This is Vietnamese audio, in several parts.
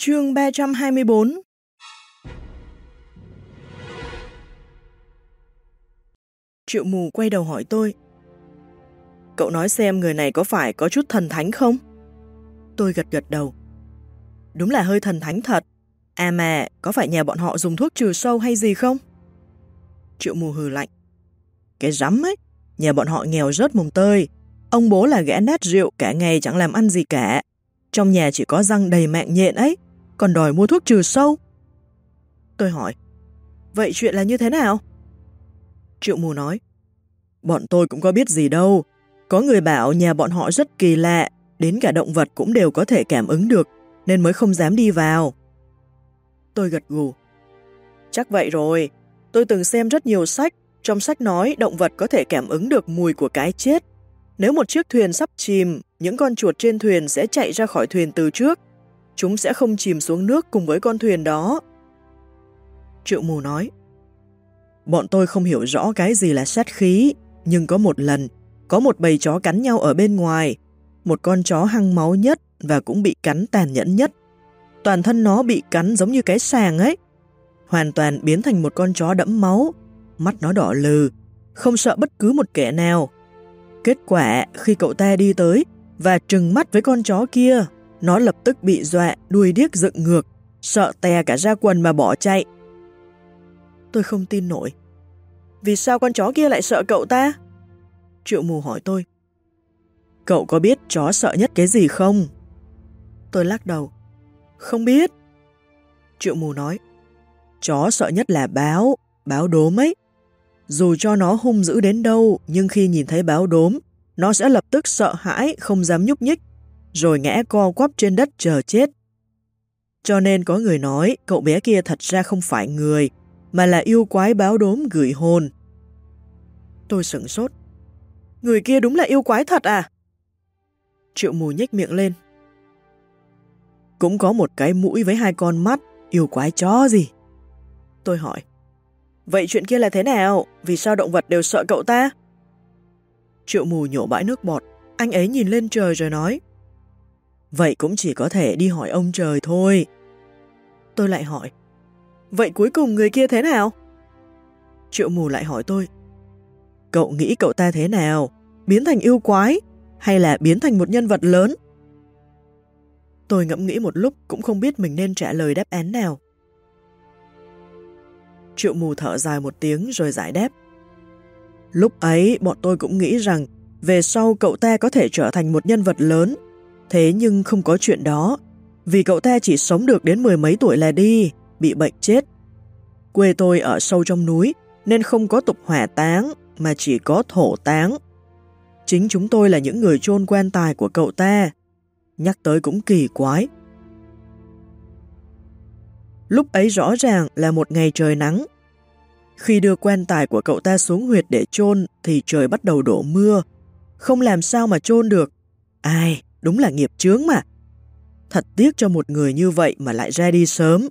Chương 324 Triệu mù quay đầu hỏi tôi. Cậu nói xem người này có phải có chút thần thánh không? Tôi gật gật đầu. Đúng là hơi thần thánh thật. À mà, có phải nhà bọn họ dùng thuốc trừ sâu hay gì không? Triệu mù hừ lạnh. Cái rắm ấy, nhà bọn họ nghèo rớt mùng tơi. Ông bố là gã nát rượu cả ngày chẳng làm ăn gì cả. Trong nhà chỉ có răng đầy mạng nhện ấy, còn đòi mua thuốc trừ sâu. Tôi hỏi, vậy chuyện là như thế nào? Triệu mù nói, bọn tôi cũng có biết gì đâu. Có người bảo nhà bọn họ rất kỳ lạ, đến cả động vật cũng đều có thể cảm ứng được, nên mới không dám đi vào. Tôi gật gù. Chắc vậy rồi, tôi từng xem rất nhiều sách, trong sách nói động vật có thể cảm ứng được mùi của cái chết. Nếu một chiếc thuyền sắp chìm, những con chuột trên thuyền sẽ chạy ra khỏi thuyền từ trước. Chúng sẽ không chìm xuống nước cùng với con thuyền đó. Triệu mù nói, Bọn tôi không hiểu rõ cái gì là sát khí, nhưng có một lần, có một bầy chó cắn nhau ở bên ngoài, một con chó hăng máu nhất và cũng bị cắn tàn nhẫn nhất. Toàn thân nó bị cắn giống như cái sàng ấy, hoàn toàn biến thành một con chó đẫm máu, mắt nó đỏ lừ, không sợ bất cứ một kẻ nào. Kết quả khi cậu ta đi tới và trừng mắt với con chó kia, nó lập tức bị dọa đuôi điếc dựng ngược, sợ tè cả ra quần mà bỏ chạy. Tôi không tin nổi. Vì sao con chó kia lại sợ cậu ta? Triệu mù hỏi tôi. Cậu có biết chó sợ nhất cái gì không? Tôi lắc đầu. Không biết. Triệu mù nói. Chó sợ nhất là báo, báo đốm ấy. Dù cho nó hung dữ đến đâu, nhưng khi nhìn thấy báo đốm, nó sẽ lập tức sợ hãi, không dám nhúc nhích, rồi ngã co quắp trên đất chờ chết. Cho nên có người nói cậu bé kia thật ra không phải người, mà là yêu quái báo đốm gửi hồn. Tôi sửng sốt. Người kia đúng là yêu quái thật à? Triệu mù nhếch miệng lên. Cũng có một cái mũi với hai con mắt, yêu quái chó gì? Tôi hỏi. Vậy chuyện kia là thế nào? Vì sao động vật đều sợ cậu ta? Triệu mù nhổ bãi nước bọt, anh ấy nhìn lên trời rồi nói. Vậy cũng chỉ có thể đi hỏi ông trời thôi. Tôi lại hỏi. Vậy cuối cùng người kia thế nào? Triệu mù lại hỏi tôi. Cậu nghĩ cậu ta thế nào? Biến thành yêu quái? Hay là biến thành một nhân vật lớn? Tôi ngẫm nghĩ một lúc cũng không biết mình nên trả lời đáp án nào. Triệu mù thở dài một tiếng rồi giải đáp. Lúc ấy bọn tôi cũng nghĩ rằng về sau cậu ta có thể trở thành một nhân vật lớn, thế nhưng không có chuyện đó, vì cậu ta chỉ sống được đến mười mấy tuổi là đi, bị bệnh chết. Quê tôi ở sâu trong núi nên không có tục hỏa táng mà chỉ có thổ táng. Chính chúng tôi là những người chôn quan tài của cậu ta. Nhắc tới cũng kỳ quái. Lúc ấy rõ ràng là một ngày trời nắng. Khi đưa quan tài của cậu ta xuống huyệt để chôn thì trời bắt đầu đổ mưa. Không làm sao mà chôn được. Ai, đúng là nghiệp chướng mà. Thật tiếc cho một người như vậy mà lại ra đi sớm.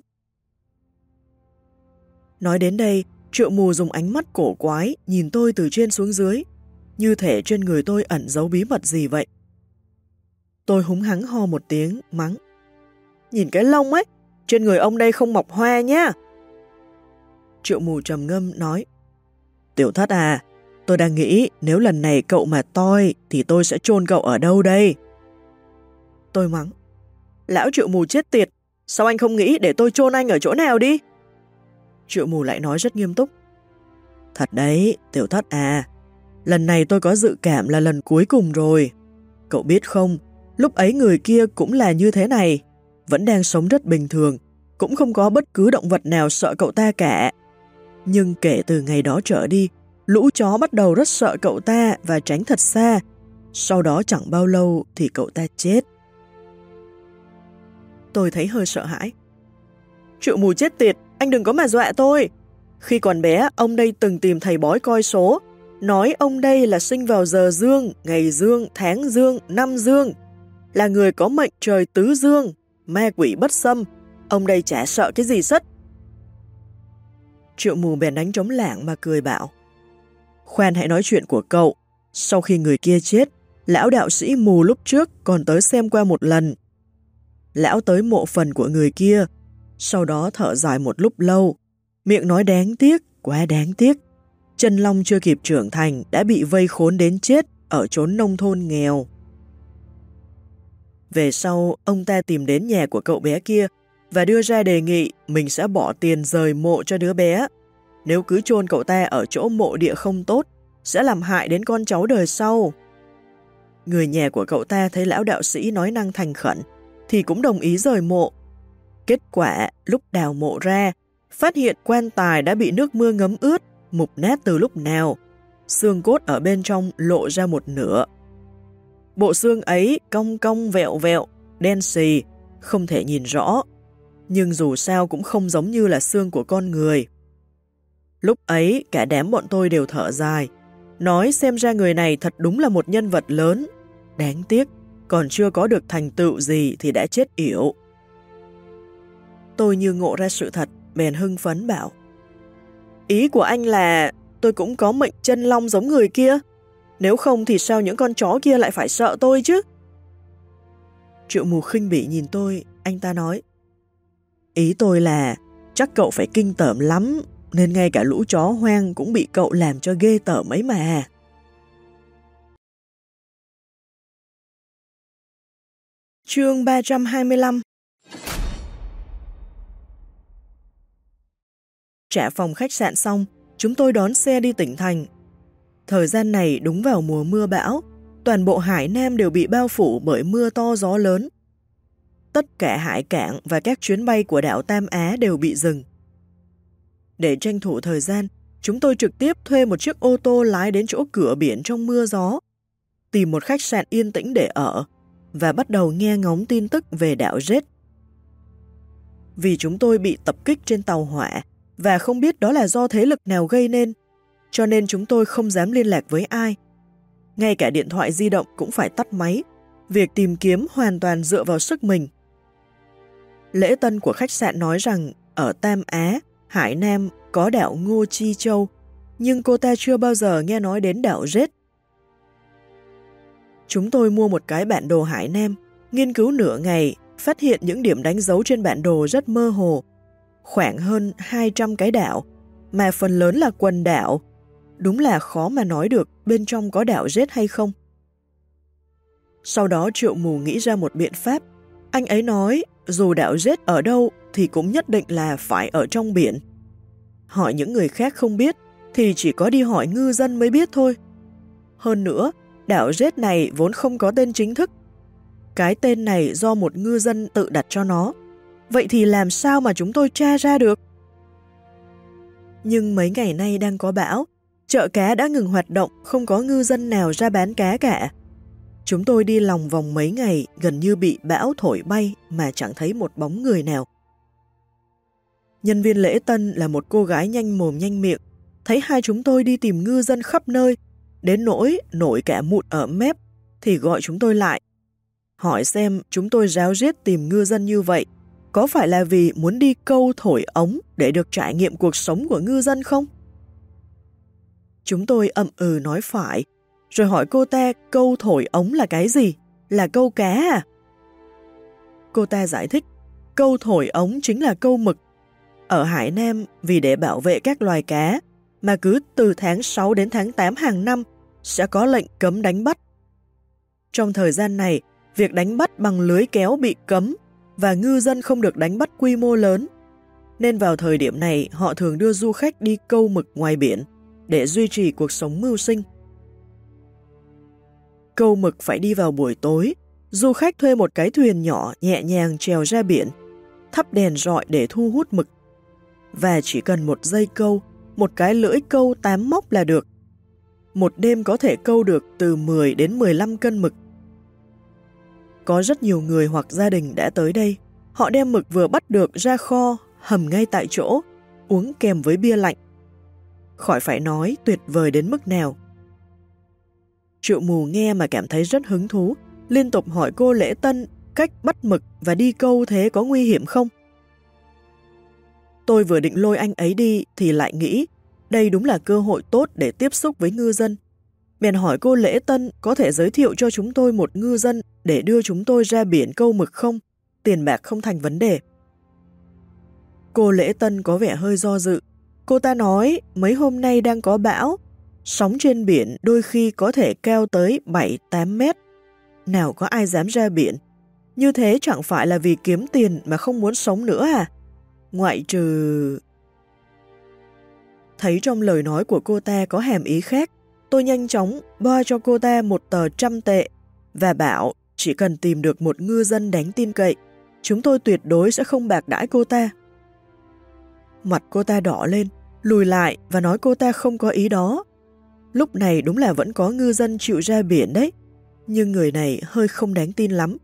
Nói đến đây, triệu mù dùng ánh mắt cổ quái nhìn tôi từ trên xuống dưới, như thể trên người tôi ẩn giấu bí mật gì vậy. Tôi húng hắng ho một tiếng, mắng. Nhìn cái lông ấy, trên người ông đây không mọc hoa nhá. Triệu mù trầm ngâm nói. Tiểu thất à, tôi đang nghĩ nếu lần này cậu mà toi thì tôi sẽ chôn cậu ở đâu đây? Tôi mắng. Lão triệu mù chết tiệt, sao anh không nghĩ để tôi chôn anh ở chỗ nào đi? Triệu mù lại nói rất nghiêm túc. Thật đấy, tiểu thất à, lần này tôi có dự cảm là lần cuối cùng rồi. Cậu biết không, lúc ấy người kia cũng là như thế này, vẫn đang sống rất bình thường, cũng không có bất cứ động vật nào sợ cậu ta cả. Nhưng kể từ ngày đó trở đi, lũ chó bắt đầu rất sợ cậu ta và tránh thật xa. Sau đó chẳng bao lâu thì cậu ta chết. Tôi thấy hơi sợ hãi. Triệu mù chết tiệt, anh đừng có mà dọa tôi. Khi còn bé, ông đây từng tìm thầy bói coi số, nói ông đây là sinh vào giờ dương, ngày dương, tháng dương, năm dương, là người có mệnh trời tứ dương, ma quỷ bất xâm, ông đây chả sợ cái gì sất. Triệu mù bèn đánh trống lảng mà cười bảo. Khoan hãy nói chuyện của cậu, sau khi người kia chết, lão đạo sĩ mù lúc trước còn tới xem qua một lần lão tới mộ phần của người kia, sau đó thở dài một lúc lâu, miệng nói đáng tiếc, quá đáng tiếc. Chân Long chưa kịp trưởng thành đã bị vây khốn đến chết ở chốn nông thôn nghèo. Về sau, ông ta tìm đến nhà của cậu bé kia và đưa ra đề nghị mình sẽ bỏ tiền rời mộ cho đứa bé. Nếu cứ chôn cậu ta ở chỗ mộ địa không tốt, sẽ làm hại đến con cháu đời sau. Người nhà của cậu ta thấy lão đạo sĩ nói năng thành khẩn, thì cũng đồng ý rời mộ. Kết quả, lúc đào mộ ra, phát hiện quan tài đã bị nước mưa ngấm ướt, mục nát từ lúc nào. Xương cốt ở bên trong lộ ra một nửa. Bộ xương ấy cong cong vẹo vẹo, đen xì, không thể nhìn rõ. Nhưng dù sao cũng không giống như là xương của con người. Lúc ấy, cả đám bọn tôi đều thở dài, nói xem ra người này thật đúng là một nhân vật lớn. Đáng tiếc, còn chưa có được thành tựu gì thì đã chết yểu. Tôi như ngộ ra sự thật, bèn hưng phấn bảo. Ý của anh là tôi cũng có mệnh chân long giống người kia. Nếu không thì sao những con chó kia lại phải sợ tôi chứ? Triệu mù khinh bỉ nhìn tôi, anh ta nói. Ý tôi là chắc cậu phải kinh tởm lắm, nên ngay cả lũ chó hoang cũng bị cậu làm cho ghê tởm ấy mà. Chương 325 Trả phòng khách sạn xong, chúng tôi đón xe đi tỉnh thành. Thời gian này đúng vào mùa mưa bão, toàn bộ Hải Nam đều bị bao phủ bởi mưa to gió lớn. Tất cả hải cảng và các chuyến bay của đảo Tam Á đều bị dừng. Để tranh thủ thời gian, chúng tôi trực tiếp thuê một chiếc ô tô lái đến chỗ cửa biển trong mưa gió, tìm một khách sạn yên tĩnh để ở và bắt đầu nghe ngóng tin tức về đảo Jet. Vì chúng tôi bị tập kích trên tàu hỏa và không biết đó là do thế lực nào gây nên, cho nên chúng tôi không dám liên lạc với ai. Ngay cả điện thoại di động cũng phải tắt máy, việc tìm kiếm hoàn toàn dựa vào sức mình. Lễ tân của khách sạn nói rằng ở Tam Á, Hải Nam có đảo Ngô Chi Châu, nhưng cô ta chưa bao giờ nghe nói đến đảo Jet. Chúng tôi mua một cái bản đồ Hải Nam, nghiên cứu nửa ngày, phát hiện những điểm đánh dấu trên bản đồ rất mơ hồ, khoảng hơn 200 cái đảo, mà phần lớn là quần đảo. Đúng là khó mà nói được bên trong có đảo rết hay không. Sau đó triệu mù nghĩ ra một biện pháp. Anh ấy nói, dù đảo rết ở đâu thì cũng nhất định là phải ở trong biển. Hỏi những người khác không biết, thì chỉ có đi hỏi ngư dân mới biết thôi. Hơn nữa, đảo Jet này vốn không có tên chính thức. Cái tên này do một ngư dân tự đặt cho nó. Vậy thì làm sao mà chúng tôi tra ra được? Nhưng mấy ngày nay đang có bão, chợ cá đã ngừng hoạt động, không có ngư dân nào ra bán cá cả. Chúng tôi đi lòng vòng mấy ngày gần như bị bão thổi bay mà chẳng thấy một bóng người nào. Nhân viên lễ tân là một cô gái nhanh mồm nhanh miệng, thấy hai chúng tôi đi tìm ngư dân khắp nơi, đến nỗi nổi cả mụn ở mép, thì gọi chúng tôi lại. Hỏi xem chúng tôi ráo riết tìm ngư dân như vậy, có phải là vì muốn đi câu thổi ống để được trải nghiệm cuộc sống của ngư dân không? Chúng tôi ậm ừ nói phải, rồi hỏi cô ta câu thổi ống là cái gì? Là câu cá à? Cô ta giải thích, câu thổi ống chính là câu mực. Ở Hải Nam, vì để bảo vệ các loài cá, mà cứ từ tháng 6 đến tháng 8 hàng năm sẽ có lệnh cấm đánh bắt. Trong thời gian này, việc đánh bắt bằng lưới kéo bị cấm và ngư dân không được đánh bắt quy mô lớn. Nên vào thời điểm này, họ thường đưa du khách đi câu mực ngoài biển để duy trì cuộc sống mưu sinh. Câu mực phải đi vào buổi tối, du khách thuê một cái thuyền nhỏ nhẹ nhàng trèo ra biển, thắp đèn rọi để thu hút mực. Và chỉ cần một dây câu, một cái lưỡi câu tám móc là được. Một đêm có thể câu được từ 10 đến 15 cân mực. Có rất nhiều người hoặc gia đình đã tới đây. Họ đem mực vừa bắt được ra kho, hầm ngay tại chỗ, uống kèm với bia lạnh. Khỏi phải nói tuyệt vời đến mức nào. Triệu mù nghe mà cảm thấy rất hứng thú, liên tục hỏi cô lễ tân cách bắt mực và đi câu thế có nguy hiểm không? Tôi vừa định lôi anh ấy đi thì lại nghĩ đây đúng là cơ hội tốt để tiếp xúc với ngư dân. Bèn hỏi cô Lễ Tân có thể giới thiệu cho chúng tôi một ngư dân để đưa chúng tôi ra biển câu mực không? tiền bạc không thành vấn đề. Cô Lễ Tân có vẻ hơi do dự. Cô ta nói mấy hôm nay đang có bão, sóng trên biển đôi khi có thể cao tới 7-8 mét. Nào có ai dám ra biển? Như thế chẳng phải là vì kiếm tiền mà không muốn sống nữa à? Ngoại trừ... Thấy trong lời nói của cô ta có hàm ý khác, tôi nhanh chóng bo cho cô ta một tờ trăm tệ và bảo chỉ cần tìm được một ngư dân đáng tin cậy, chúng tôi tuyệt đối sẽ không bạc đãi cô ta. Mặt cô ta đỏ lên, lùi lại và nói cô ta không có ý đó. Lúc này đúng là vẫn có ngư dân chịu ra biển đấy, nhưng người này hơi không đáng tin lắm,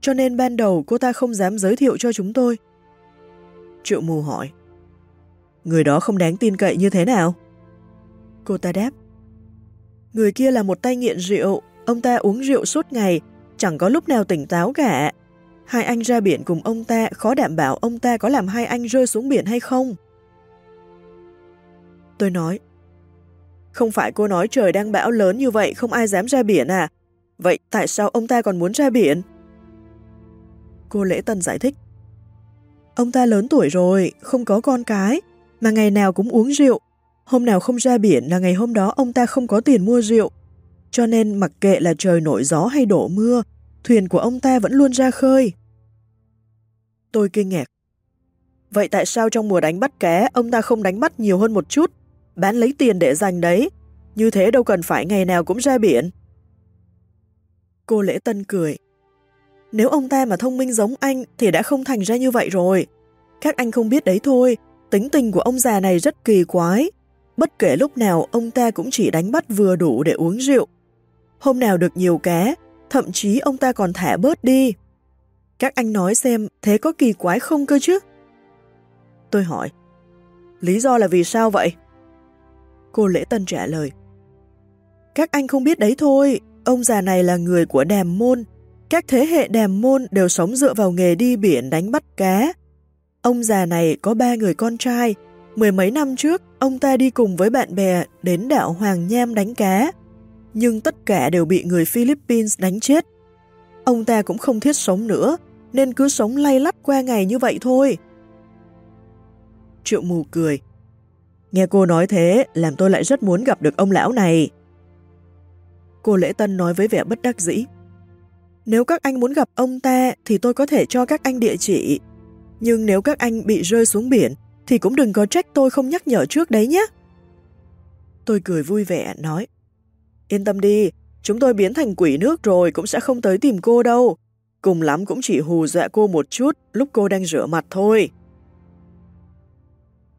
cho nên ban đầu cô ta không dám giới thiệu cho chúng tôi. Triệu mù hỏi, người đó không đáng tin cậy như thế nào? Cô ta đáp, người kia là một tay nghiện rượu, ông ta uống rượu suốt ngày, chẳng có lúc nào tỉnh táo cả. Hai anh ra biển cùng ông ta, khó đảm bảo ông ta có làm hai anh rơi xuống biển hay không. Tôi nói, không phải cô nói trời đang bão lớn như vậy không ai dám ra biển à? Vậy tại sao ông ta còn muốn ra biển? Cô Lễ Tân giải thích. Ông ta lớn tuổi rồi, không có con cái, mà ngày nào cũng uống rượu. Hôm nào không ra biển là ngày hôm đó ông ta không có tiền mua rượu. Cho nên mặc kệ là trời nổi gió hay đổ mưa, thuyền của ông ta vẫn luôn ra khơi. Tôi kinh ngạc. Vậy tại sao trong mùa đánh bắt cá ông ta không đánh bắt nhiều hơn một chút, bán lấy tiền để dành đấy? Như thế đâu cần phải ngày nào cũng ra biển. Cô Lễ Tân cười. Nếu ông ta mà thông minh giống anh thì đã không thành ra như vậy rồi. Các anh không biết đấy thôi, tính tình của ông già này rất kỳ quái. Bất kể lúc nào ông ta cũng chỉ đánh bắt vừa đủ để uống rượu. Hôm nào được nhiều cá, thậm chí ông ta còn thả bớt đi. Các anh nói xem thế có kỳ quái không cơ chứ? Tôi hỏi, lý do là vì sao vậy? Cô Lễ Tân trả lời, các anh không biết đấy thôi, ông già này là người của đàm môn. Các thế hệ đàm môn đều sống dựa vào nghề đi biển đánh bắt cá. Ông già này có ba người con trai. Mười mấy năm trước, ông ta đi cùng với bạn bè đến đảo Hoàng Nham đánh cá. Nhưng tất cả đều bị người Philippines đánh chết. Ông ta cũng không thiết sống nữa, nên cứ sống lay lắt qua ngày như vậy thôi. Triệu mù cười. Nghe cô nói thế, làm tôi lại rất muốn gặp được ông lão này. Cô Lễ Tân nói với vẻ bất đắc dĩ. Nếu các anh muốn gặp ông ta thì tôi có thể cho các anh địa chỉ. Nhưng nếu các anh bị rơi xuống biển thì cũng đừng có trách tôi không nhắc nhở trước đấy nhé. Tôi cười vui vẻ nói. Yên tâm đi, chúng tôi biến thành quỷ nước rồi cũng sẽ không tới tìm cô đâu. Cùng lắm cũng chỉ hù dọa cô một chút lúc cô đang rửa mặt thôi.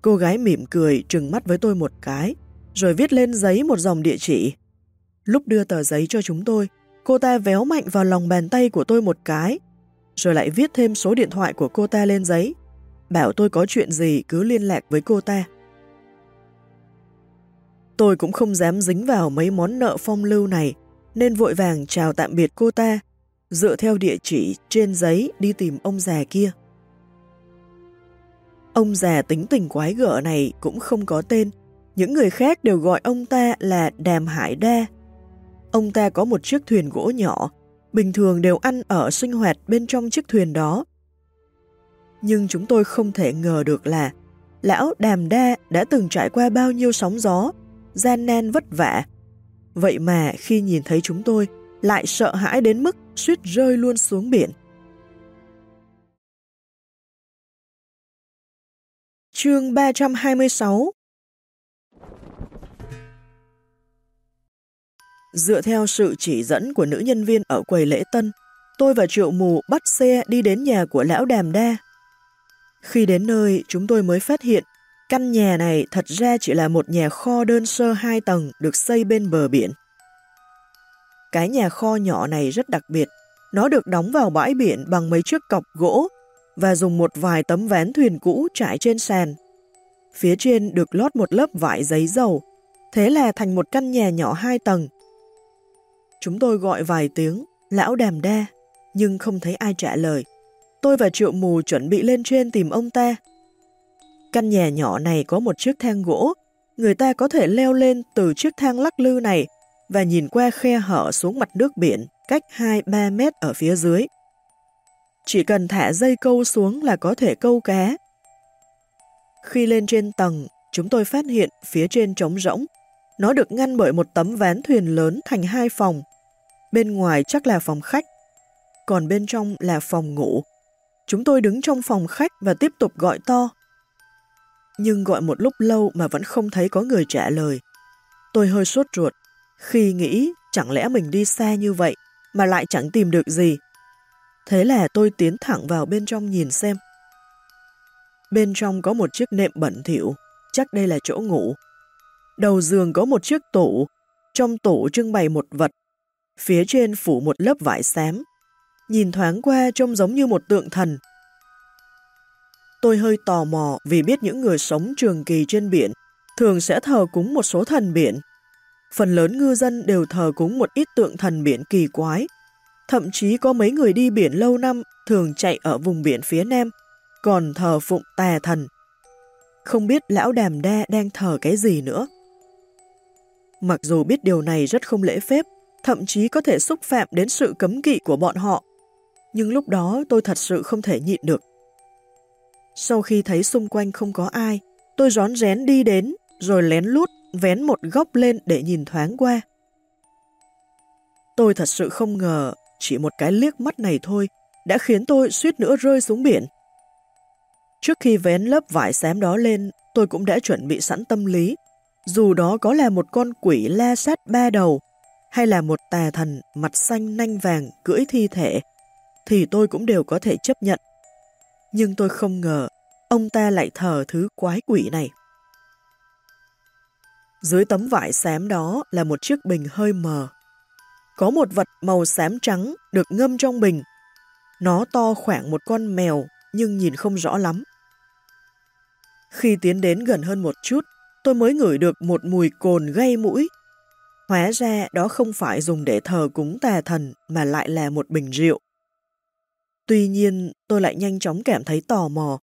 Cô gái mỉm cười trừng mắt với tôi một cái, rồi viết lên giấy một dòng địa chỉ. Lúc đưa tờ giấy cho chúng tôi, cô ta véo mạnh vào lòng bàn tay của tôi một cái, rồi lại viết thêm số điện thoại của cô ta lên giấy, bảo tôi có chuyện gì cứ liên lạc với cô ta. Tôi cũng không dám dính vào mấy món nợ phong lưu này, nên vội vàng chào tạm biệt cô ta, dựa theo địa chỉ trên giấy đi tìm ông già kia. Ông già tính tình quái gở này cũng không có tên, những người khác đều gọi ông ta là Đàm Hải Đa. Ông ta có một chiếc thuyền gỗ nhỏ, bình thường đều ăn ở sinh hoạt bên trong chiếc thuyền đó. Nhưng chúng tôi không thể ngờ được là lão Đàm Đa đã từng trải qua bao nhiêu sóng gió, gian nan vất vả. Vậy mà khi nhìn thấy chúng tôi, lại sợ hãi đến mức suýt rơi luôn xuống biển. Chương 326 Dựa theo sự chỉ dẫn của nữ nhân viên ở quầy lễ tân, tôi và Triệu Mù bắt xe đi đến nhà của lão Đàm Đa. Khi đến nơi, chúng tôi mới phát hiện căn nhà này thật ra chỉ là một nhà kho đơn sơ hai tầng được xây bên bờ biển. Cái nhà kho nhỏ này rất đặc biệt, nó được đóng vào bãi biển bằng mấy chiếc cọc gỗ và dùng một vài tấm ván thuyền cũ trải trên sàn. Phía trên được lót một lớp vải giấy dầu, thế là thành một căn nhà nhỏ hai tầng. Chúng tôi gọi vài tiếng, lão đàm đa, nhưng không thấy ai trả lời. Tôi và triệu mù chuẩn bị lên trên tìm ông ta. Căn nhà nhỏ này có một chiếc thang gỗ, người ta có thể leo lên từ chiếc thang lắc lư này và nhìn qua khe hở xuống mặt nước biển cách 2-3 mét ở phía dưới. chỉ cần thả dây câu xuống là có thể câu cá. Khi lên trên tầng, chúng tôi phát hiện phía trên trống rỗng. Nó được ngăn bởi một tấm ván thuyền lớn thành hai phòng. Bên ngoài chắc là phòng khách, còn bên trong là phòng ngủ. Chúng tôi đứng trong phòng khách và tiếp tục gọi to. Nhưng gọi một lúc lâu mà vẫn không thấy có người trả lời. Tôi hơi sốt ruột, khi nghĩ chẳng lẽ mình đi xa như vậy mà lại chẳng tìm được gì. Thế là tôi tiến thẳng vào bên trong nhìn xem. Bên trong có một chiếc nệm bẩn thỉu, chắc đây là chỗ ngủ. Đầu giường có một chiếc tủ, trong tủ trưng bày một vật. Phía trên phủ một lớp vải xám. Nhìn thoáng qua trông giống như một tượng thần. Tôi hơi tò mò vì biết những người sống trường kỳ trên biển thường sẽ thờ cúng một số thần biển. Phần lớn ngư dân đều thờ cúng một ít tượng thần biển kỳ quái. Thậm chí có mấy người đi biển lâu năm thường chạy ở vùng biển phía nam, còn thờ phụng tà thần. Không biết lão đàm đa đang thờ cái gì nữa. Mặc dù biết điều này rất không lễ phép, thậm chí có thể xúc phạm đến sự cấm kỵ của bọn họ, nhưng lúc đó tôi thật sự không thể nhịn được. Sau khi thấy xung quanh không có ai, tôi rón rén đi đến, rồi lén lút vén một góc lên để nhìn thoáng qua. Tôi thật sự không ngờ chỉ một cái liếc mắt này thôi đã khiến tôi suýt nữa rơi xuống biển. Trước khi vén lớp vải xám đó lên, tôi cũng đã chuẩn bị sẵn tâm lý. Dù đó có là một con quỷ la sát ba đầu, hay là một tà thần mặt xanh nanh vàng cưỡi thi thể, thì tôi cũng đều có thể chấp nhận. Nhưng tôi không ngờ, ông ta lại thờ thứ quái quỷ này. Dưới tấm vải xám đó là một chiếc bình hơi mờ. Có một vật màu xám trắng được ngâm trong bình. Nó to khoảng một con mèo nhưng nhìn không rõ lắm. Khi tiến đến gần hơn một chút, tôi mới ngửi được một mùi cồn gây mũi. Hóa ra đó không phải dùng để thờ cúng tà thần mà lại là một bình rượu. Tuy nhiên, tôi lại nhanh chóng cảm thấy tò mò.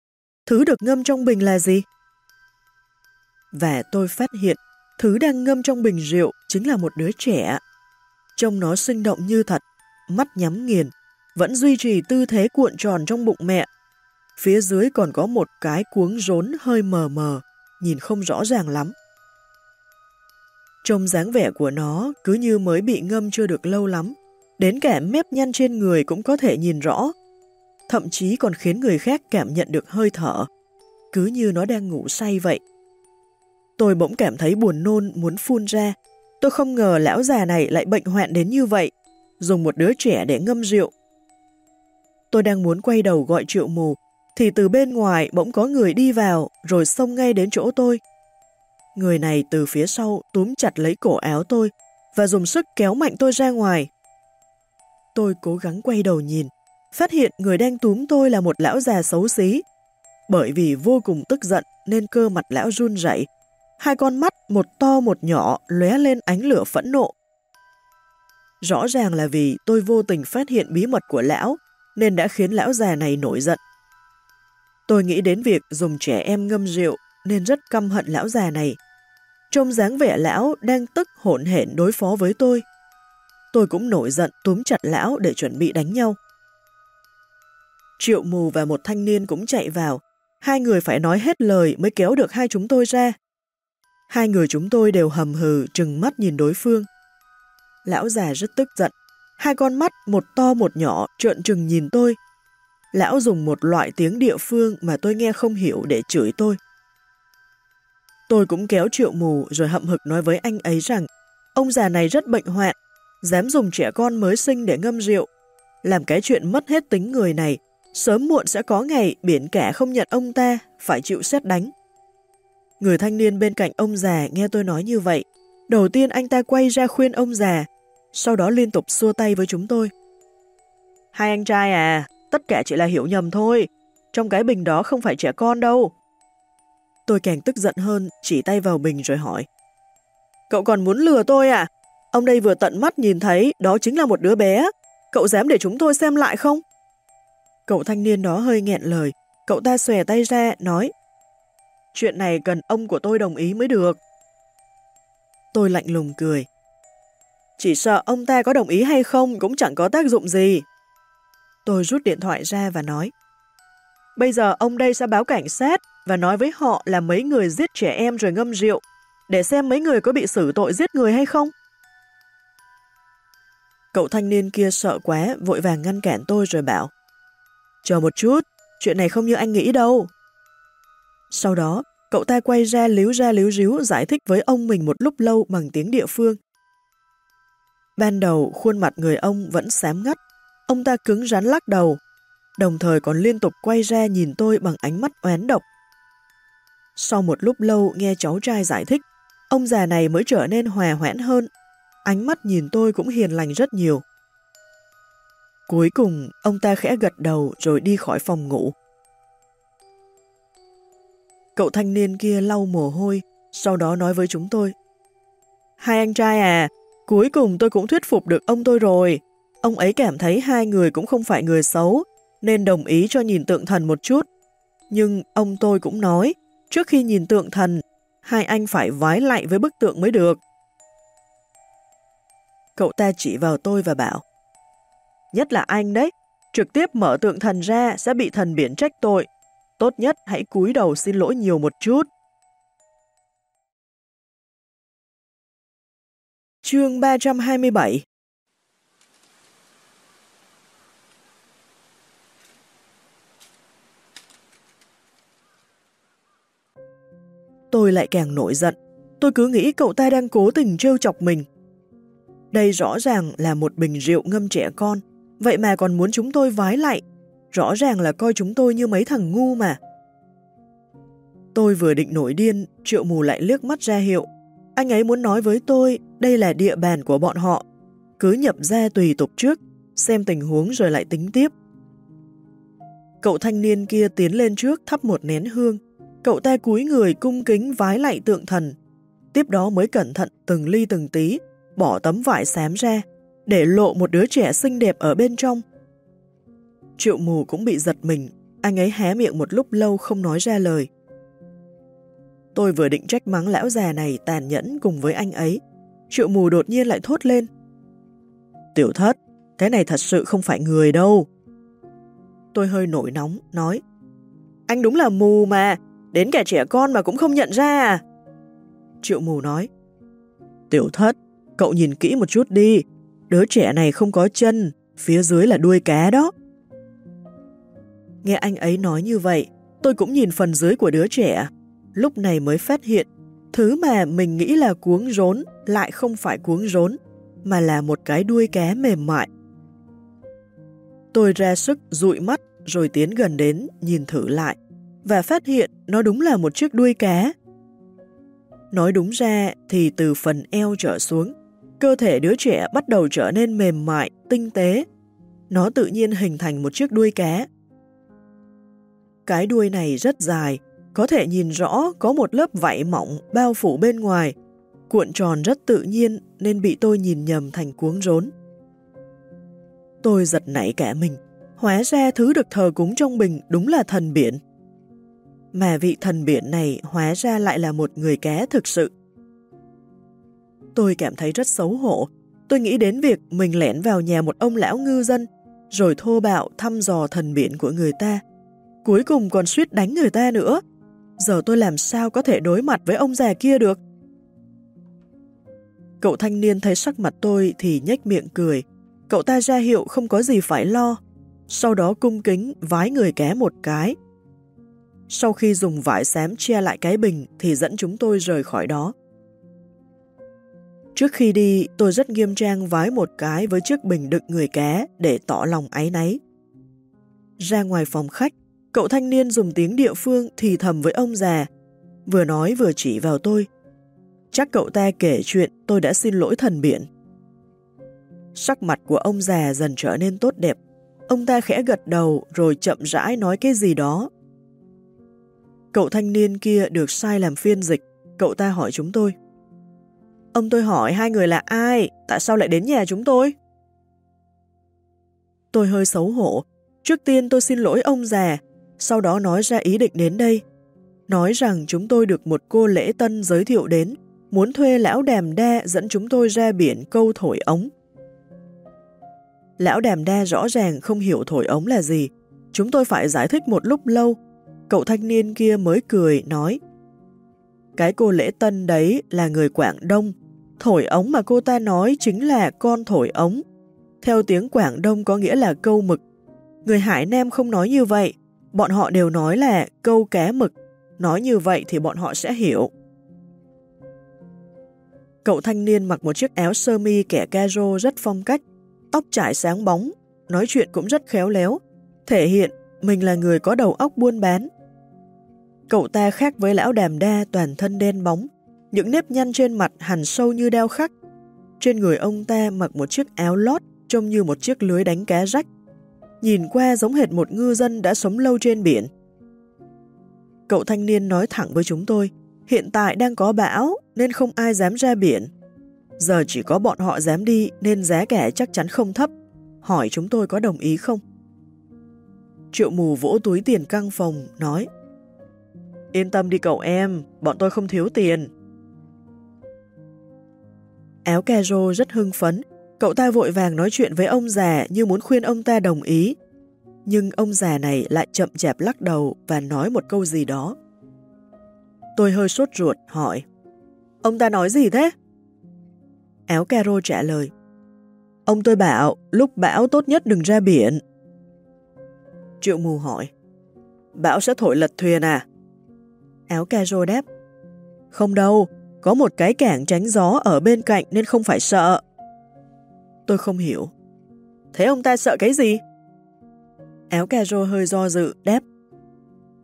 Thứ được ngâm trong bình là gì? Và tôi phát hiện Thứ đang ngâm trong bình rượu chính là một đứa trẻ. Trông nó sinh động như thật, mắt nhắm nghiền, vẫn duy trì tư thế cuộn tròn trong bụng mẹ. Phía dưới còn có một cái cuống rốn hơi mờ mờ, nhìn không rõ ràng lắm. Trông dáng vẻ của nó cứ như mới bị ngâm chưa được lâu lắm, đến cả mép nhăn trên người cũng có thể nhìn rõ, thậm chí còn khiến người khác cảm nhận được hơi thở, cứ như nó đang ngủ say vậy. Tôi bỗng cảm thấy buồn nôn muốn phun ra. Tôi không ngờ lão già này lại bệnh hoạn đến như vậy, dùng một đứa trẻ để ngâm rượu. Tôi đang muốn quay đầu gọi triệu mù, thì từ bên ngoài bỗng có người đi vào rồi xông ngay đến chỗ tôi. Người này từ phía sau túm chặt lấy cổ áo tôi và dùng sức kéo mạnh tôi ra ngoài. Tôi cố gắng quay đầu nhìn, phát hiện người đang túm tôi là một lão già xấu xí. Bởi vì vô cùng tức giận nên cơ mặt lão run rẩy, Hai con mắt, một to một nhỏ, lóe lên ánh lửa phẫn nộ. Rõ ràng là vì tôi vô tình phát hiện bí mật của lão, nên đã khiến lão già này nổi giận. Tôi nghĩ đến việc dùng trẻ em ngâm rượu, nên rất căm hận lão già này. Trông dáng vẻ lão đang tức hỗn hển đối phó với tôi. Tôi cũng nổi giận túm chặt lão để chuẩn bị đánh nhau. Triệu mù và một thanh niên cũng chạy vào. Hai người phải nói hết lời mới kéo được hai chúng tôi ra. Hai người chúng tôi đều hầm hừ trừng mắt nhìn đối phương. Lão già rất tức giận. Hai con mắt, một to một nhỏ, trợn trừng nhìn tôi. Lão dùng một loại tiếng địa phương mà tôi nghe không hiểu để chửi tôi. Tôi cũng kéo triệu mù rồi hậm hực nói với anh ấy rằng ông già này rất bệnh hoạn, dám dùng trẻ con mới sinh để ngâm rượu. Làm cái chuyện mất hết tính người này, sớm muộn sẽ có ngày biển cả không nhận ông ta, phải chịu xét đánh. Người thanh niên bên cạnh ông già nghe tôi nói như vậy. Đầu tiên anh ta quay ra khuyên ông già, sau đó liên tục xua tay với chúng tôi. Hai anh trai à, tất cả chỉ là hiểu nhầm thôi. Trong cái bình đó không phải trẻ con đâu. Tôi càng tức giận hơn, chỉ tay vào mình rồi hỏi. Cậu còn muốn lừa tôi à? Ông đây vừa tận mắt nhìn thấy đó chính là một đứa bé. Cậu dám để chúng tôi xem lại không? Cậu thanh niên đó hơi nghẹn lời. Cậu ta xòe tay ra, nói Chuyện này cần ông của tôi đồng ý mới được. Tôi lạnh lùng cười. Chỉ sợ ông ta có đồng ý hay không cũng chẳng có tác dụng gì. Tôi rút điện thoại ra và nói, Bây giờ ông đây sẽ báo cảnh sát và nói với họ là mấy người giết trẻ em rồi ngâm rượu, để xem mấy người có bị xử tội giết người hay không. Cậu thanh niên kia sợ quá, vội vàng ngăn cản tôi rồi bảo, Chờ một chút, chuyện này không như anh nghĩ đâu. Sau đó, cậu ta quay ra líu ra líu ríu giải thích với ông mình một lúc lâu bằng tiếng địa phương. Ban đầu, khuôn mặt người ông vẫn xám ngắt, ông ta cứng rắn lắc đầu, đồng thời còn liên tục quay ra nhìn tôi bằng ánh mắt oán độc. Sau một lúc lâu nghe cháu trai giải thích, ông già này mới trở nên hòa hoãn hơn, ánh mắt nhìn tôi cũng hiền lành rất nhiều. Cuối cùng, ông ta khẽ gật đầu rồi đi khỏi phòng ngủ. Cậu thanh niên kia lau mồ hôi, sau đó nói với chúng tôi. Hai anh trai à, cuối cùng tôi cũng thuyết phục được ông tôi rồi. Ông ấy cảm thấy hai người cũng không phải người xấu, nên đồng ý cho nhìn tượng thần một chút. Nhưng ông tôi cũng nói, trước khi nhìn tượng thần, hai anh phải vái lại với bức tượng mới được. Cậu ta chỉ vào tôi và bảo, nhất là anh đấy, trực tiếp mở tượng thần ra sẽ bị thần biển trách tội. Tốt nhất hãy cúi đầu xin lỗi nhiều một chút. Chương 327 Tôi lại càng nổi giận. Tôi cứ nghĩ cậu ta đang cố tình trêu chọc mình. Đây rõ ràng là một bình rượu ngâm trẻ con, vậy mà còn muốn chúng tôi vái lại. Rõ ràng là coi chúng tôi như mấy thằng ngu mà. Tôi vừa định nổi điên, triệu mù lại liếc mắt ra hiệu. Anh ấy muốn nói với tôi đây là địa bàn của bọn họ. Cứ nhập ra tùy tục trước, xem tình huống rồi lại tính tiếp. Cậu thanh niên kia tiến lên trước thắp một nén hương. Cậu ta cúi người cung kính vái lại tượng thần. Tiếp đó mới cẩn thận từng ly từng tí, bỏ tấm vải xám ra, để lộ một đứa trẻ xinh đẹp ở bên trong. Triệu mù cũng bị giật mình, anh ấy hé miệng một lúc lâu không nói ra lời. Tôi vừa định trách mắng lão già này tàn nhẫn cùng với anh ấy, triệu mù đột nhiên lại thốt lên. Tiểu thất, cái này thật sự không phải người đâu. Tôi hơi nổi nóng, nói. Anh đúng là mù mà, đến cả trẻ con mà cũng không nhận ra à? Triệu mù nói. Tiểu thất, cậu nhìn kỹ một chút đi, đứa trẻ này không có chân, phía dưới là đuôi cá đó. Nghe anh ấy nói như vậy, tôi cũng nhìn phần dưới của đứa trẻ, lúc này mới phát hiện thứ mà mình nghĩ là cuống rốn lại không phải cuống rốn, mà là một cái đuôi cá mềm mại. Tôi ra sức dụi mắt rồi tiến gần đến nhìn thử lại và phát hiện nó đúng là một chiếc đuôi cá. Nói đúng ra thì từ phần eo trở xuống, cơ thể đứa trẻ bắt đầu trở nên mềm mại, tinh tế. Nó tự nhiên hình thành một chiếc đuôi cá. Cái đuôi này rất dài, có thể nhìn rõ có một lớp vảy mỏng bao phủ bên ngoài, cuộn tròn rất tự nhiên nên bị tôi nhìn nhầm thành cuống rốn. Tôi giật nảy cả mình, hóa ra thứ được thờ cúng trong bình đúng là thần biển. Mà vị thần biển này hóa ra lại là một người cá thực sự. Tôi cảm thấy rất xấu hổ. Tôi nghĩ đến việc mình lẻn vào nhà một ông lão ngư dân, rồi thô bạo thăm dò thần biển của người ta. Cuối cùng còn suýt đánh người ta nữa. Giờ tôi làm sao có thể đối mặt với ông già kia được? Cậu thanh niên thấy sắc mặt tôi thì nhếch miệng cười. Cậu ta ra hiệu không có gì phải lo. Sau đó cung kính vái người ké một cái. Sau khi dùng vải xám che lại cái bình thì dẫn chúng tôi rời khỏi đó. Trước khi đi, tôi rất nghiêm trang vái một cái với chiếc bình đựng người cá để tỏ lòng áy náy. Ra ngoài phòng khách, cậu thanh niên dùng tiếng địa phương thì thầm với ông già, vừa nói vừa chỉ vào tôi. Chắc cậu ta kể chuyện tôi đã xin lỗi thần biển. Sắc mặt của ông già dần trở nên tốt đẹp. Ông ta khẽ gật đầu rồi chậm rãi nói cái gì đó. Cậu thanh niên kia được sai làm phiên dịch, cậu ta hỏi chúng tôi. Ông tôi hỏi hai người là ai, tại sao lại đến nhà chúng tôi? Tôi hơi xấu hổ. Trước tiên tôi xin lỗi ông già, sau đó nói ra ý định đến đây. Nói rằng chúng tôi được một cô lễ tân giới thiệu đến, muốn thuê lão đàm đa dẫn chúng tôi ra biển câu thổi ống. Lão đàm đa rõ ràng không hiểu thổi ống là gì. Chúng tôi phải giải thích một lúc lâu. Cậu thanh niên kia mới cười, nói Cái cô lễ tân đấy là người Quảng Đông. Thổi ống mà cô ta nói chính là con thổi ống. Theo tiếng Quảng Đông có nghĩa là câu mực. Người Hải Nam không nói như vậy. Bọn họ đều nói là câu cá mực. Nói như vậy thì bọn họ sẽ hiểu. Cậu thanh niên mặc một chiếc áo sơ mi kẻ caro rất phong cách, tóc trải sáng bóng, nói chuyện cũng rất khéo léo, thể hiện mình là người có đầu óc buôn bán. Cậu ta khác với lão đàm đa toàn thân đen bóng, những nếp nhăn trên mặt hẳn sâu như đeo khắc. Trên người ông ta mặc một chiếc áo lót trông như một chiếc lưới đánh cá rách. Nhìn qua giống hệt một ngư dân đã sống lâu trên biển. Cậu thanh niên nói thẳng với chúng tôi, hiện tại đang có bão nên không ai dám ra biển. Giờ chỉ có bọn họ dám đi nên giá cả chắc chắn không thấp. Hỏi chúng tôi có đồng ý không? Triệu mù vỗ túi tiền căng phòng, nói Yên tâm đi cậu em, bọn tôi không thiếu tiền. Áo caro rất hưng phấn, cậu ta vội vàng nói chuyện với ông già như muốn khuyên ông ta đồng ý. Nhưng ông già này lại chậm chạp lắc đầu và nói một câu gì đó. Tôi hơi sốt ruột, hỏi. Ông ta nói gì thế? Áo caro trả lời. Ông tôi bảo, lúc bão tốt nhất đừng ra biển. Triệu mù hỏi. Bão sẽ thổi lật thuyền à? Áo caro đáp. Không đâu, có một cái cảng tránh gió ở bên cạnh nên không phải sợ. Tôi không hiểu. Thế ông ta sợ cái gì? Áo caro hơi do dự, đáp.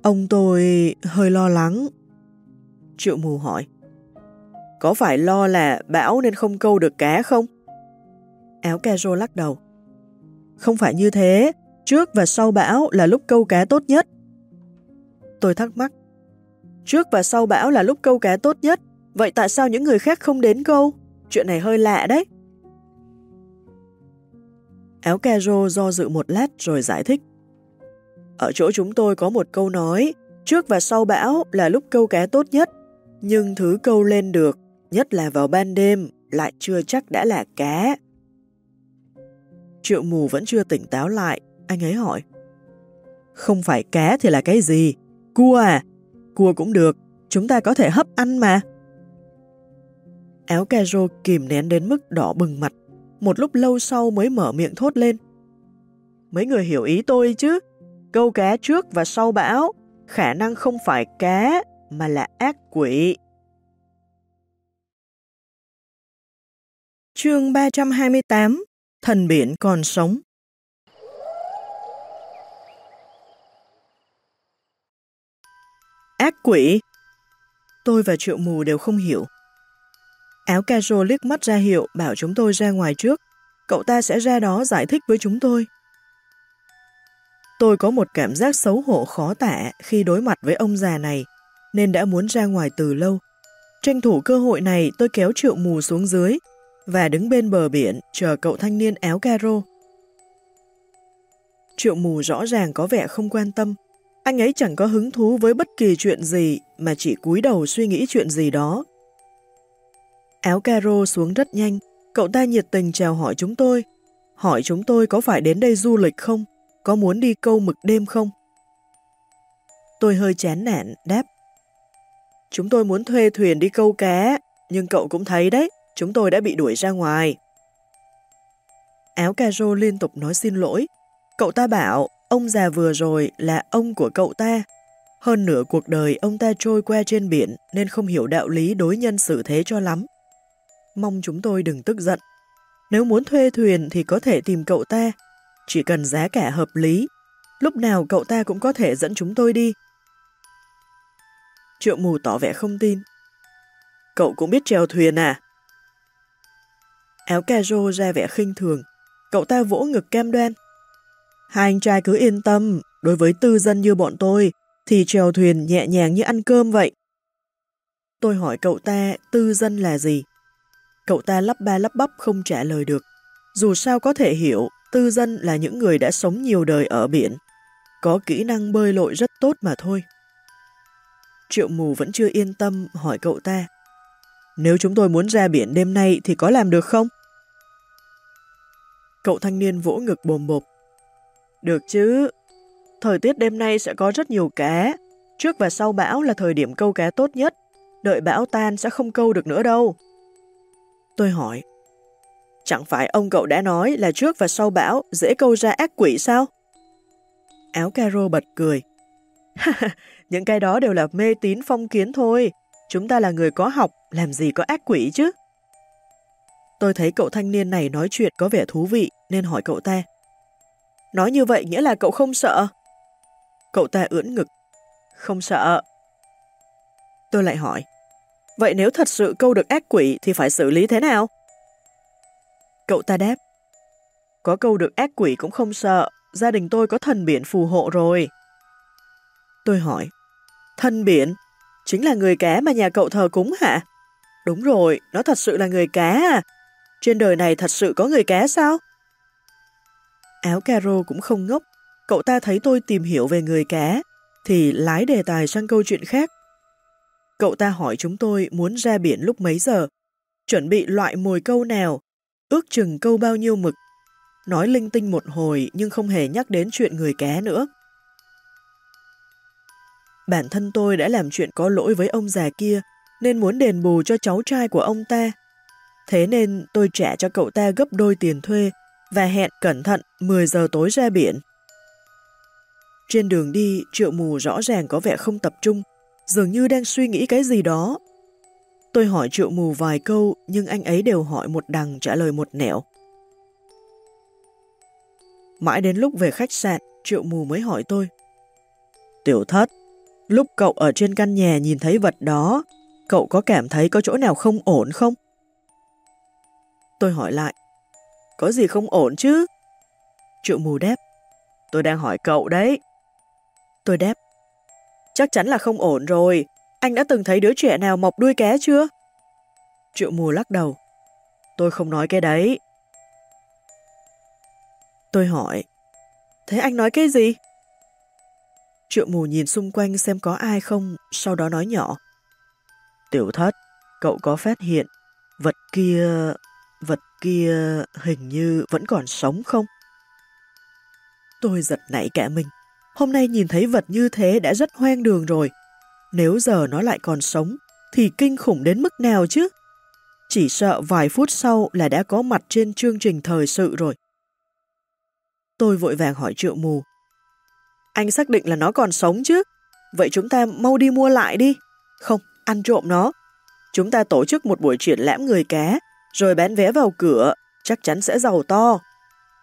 Ông tôi hơi lo lắng. Triệu mù hỏi. Có phải lo là bão nên không câu được cá không? Áo caro lắc đầu. Không phải như thế, trước và sau bão là lúc câu cá tốt nhất. Tôi thắc mắc. Trước và sau bão là lúc câu cá tốt nhất, vậy tại sao những người khác không đến câu? Chuyện này hơi lạ đấy. Áo caro do dự một lát rồi giải thích. Ở chỗ chúng tôi có một câu nói, trước và sau bão là lúc câu cá tốt nhất, nhưng thứ câu lên được, nhất là vào ban đêm, lại chưa chắc đã là cá. Triệu mù vẫn chưa tỉnh táo lại, anh ấy hỏi. Không phải cá thì là cái gì? Cua à? Cua cũng được, chúng ta có thể hấp ăn mà. Áo caro kìm nén đến mức đỏ bừng mặt, một lúc lâu sau mới mở miệng thốt lên. Mấy người hiểu ý tôi chứ? Câu cá trước và sau bão, khả năng không phải cá mà là ác quỷ. Chương 328 Thần biển còn sống Ác quỷ Tôi và triệu mù đều không hiểu. Áo caro liếc mắt ra hiệu bảo chúng tôi ra ngoài trước. Cậu ta sẽ ra đó giải thích với chúng tôi. Tôi có một cảm giác xấu hổ khó tả khi đối mặt với ông già này, nên đã muốn ra ngoài từ lâu. Tranh thủ cơ hội này tôi kéo triệu mù xuống dưới và đứng bên bờ biển chờ cậu thanh niên áo caro. Triệu mù rõ ràng có vẻ không quan tâm. Anh ấy chẳng có hứng thú với bất kỳ chuyện gì mà chỉ cúi đầu suy nghĩ chuyện gì đó. Áo caro xuống rất nhanh, cậu ta nhiệt tình chào hỏi chúng tôi. Hỏi chúng tôi có phải đến đây du lịch không? Có muốn đi câu mực đêm không? Tôi hơi chán nản, đáp. Chúng tôi muốn thuê thuyền đi câu cá, nhưng cậu cũng thấy đấy, chúng tôi đã bị đuổi ra ngoài. Áo caro liên tục nói xin lỗi. Cậu ta bảo ông già vừa rồi là ông của cậu ta. Hơn nửa cuộc đời ông ta trôi qua trên biển nên không hiểu đạo lý đối nhân xử thế cho lắm. Mong chúng tôi đừng tức giận. Nếu muốn thuê thuyền thì có thể tìm cậu ta. Chỉ cần giá cả hợp lý, lúc nào cậu ta cũng có thể dẫn chúng tôi đi. Triệu mù tỏ vẻ không tin. Cậu cũng biết trèo thuyền à? Áo caro ra vẻ khinh thường. Cậu ta vỗ ngực cam đoan. Hai anh trai cứ yên tâm, đối với tư dân như bọn tôi, thì trèo thuyền nhẹ nhàng như ăn cơm vậy. Tôi hỏi cậu ta tư dân là gì? Cậu ta lắp ba lắp bắp không trả lời được. Dù sao có thể hiểu, tư dân là những người đã sống nhiều đời ở biển. Có kỹ năng bơi lội rất tốt mà thôi. Triệu mù vẫn chưa yên tâm hỏi cậu ta. Nếu chúng tôi muốn ra biển đêm nay thì có làm được không? Cậu thanh niên vỗ ngực bồm bộp. Được chứ, thời tiết đêm nay sẽ có rất nhiều cá. Trước và sau bão là thời điểm câu cá tốt nhất. Đợi bão tan sẽ không câu được nữa đâu. Tôi hỏi, chẳng phải ông cậu đã nói là trước và sau bão dễ câu ra ác quỷ sao? Áo caro bật cười. Những cái đó đều là mê tín phong kiến thôi. Chúng ta là người có học, làm gì có ác quỷ chứ? Tôi thấy cậu thanh niên này nói chuyện có vẻ thú vị nên hỏi cậu ta. Nói như vậy nghĩa là cậu không sợ? Cậu ta ưỡn ngực. Không sợ. Tôi lại hỏi. Vậy nếu thật sự câu được ác quỷ thì phải xử lý thế nào? Cậu ta đáp. Có câu được ác quỷ cũng không sợ, gia đình tôi có thần biển phù hộ rồi. Tôi hỏi. Thần biển? Chính là người cá mà nhà cậu thờ cúng hả? Đúng rồi, nó thật sự là người cá à? Trên đời này thật sự có người cá sao? Áo caro cũng không ngốc. Cậu ta thấy tôi tìm hiểu về người cá, thì lái đề tài sang câu chuyện khác. Cậu ta hỏi chúng tôi muốn ra biển lúc mấy giờ, chuẩn bị loại mồi câu nào, ước chừng câu bao nhiêu mực. Nói linh tinh một hồi nhưng không hề nhắc đến chuyện người cá nữa. Bản thân tôi đã làm chuyện có lỗi với ông già kia, nên muốn đền bù cho cháu trai của ông ta. Thế nên tôi trả cho cậu ta gấp đôi tiền thuê và hẹn cẩn thận 10 giờ tối ra biển. Trên đường đi, triệu mù rõ ràng có vẻ không tập trung, dường như đang suy nghĩ cái gì đó. Tôi hỏi triệu mù vài câu, nhưng anh ấy đều hỏi một đằng trả lời một nẻo. Mãi đến lúc về khách sạn, triệu mù mới hỏi tôi. Tiểu thất, lúc cậu ở trên căn nhà nhìn thấy vật đó, cậu có cảm thấy có chỗ nào không ổn không? Tôi hỏi lại. Có gì không ổn chứ? Triệu mù đáp. Tôi đang hỏi cậu đấy. Tôi đáp. Chắc chắn là không ổn rồi. Anh đã từng thấy đứa trẻ nào mọc đuôi cá chưa? Triệu mù lắc đầu. Tôi không nói cái đấy. Tôi hỏi. Thế anh nói cái gì? Triệu mù nhìn xung quanh xem có ai không, sau đó nói nhỏ. Tiểu thất, cậu có phát hiện vật kia vật kia hình như vẫn còn sống không? Tôi giật nảy cả mình. Hôm nay nhìn thấy vật như thế đã rất hoang đường rồi. Nếu giờ nó lại còn sống, thì kinh khủng đến mức nào chứ? Chỉ sợ vài phút sau là đã có mặt trên chương trình thời sự rồi. Tôi vội vàng hỏi triệu mù. Anh xác định là nó còn sống chứ? Vậy chúng ta mau đi mua lại đi. Không, ăn trộm nó. Chúng ta tổ chức một buổi triển lãm người cá rồi bán vé vào cửa, chắc chắn sẽ giàu to.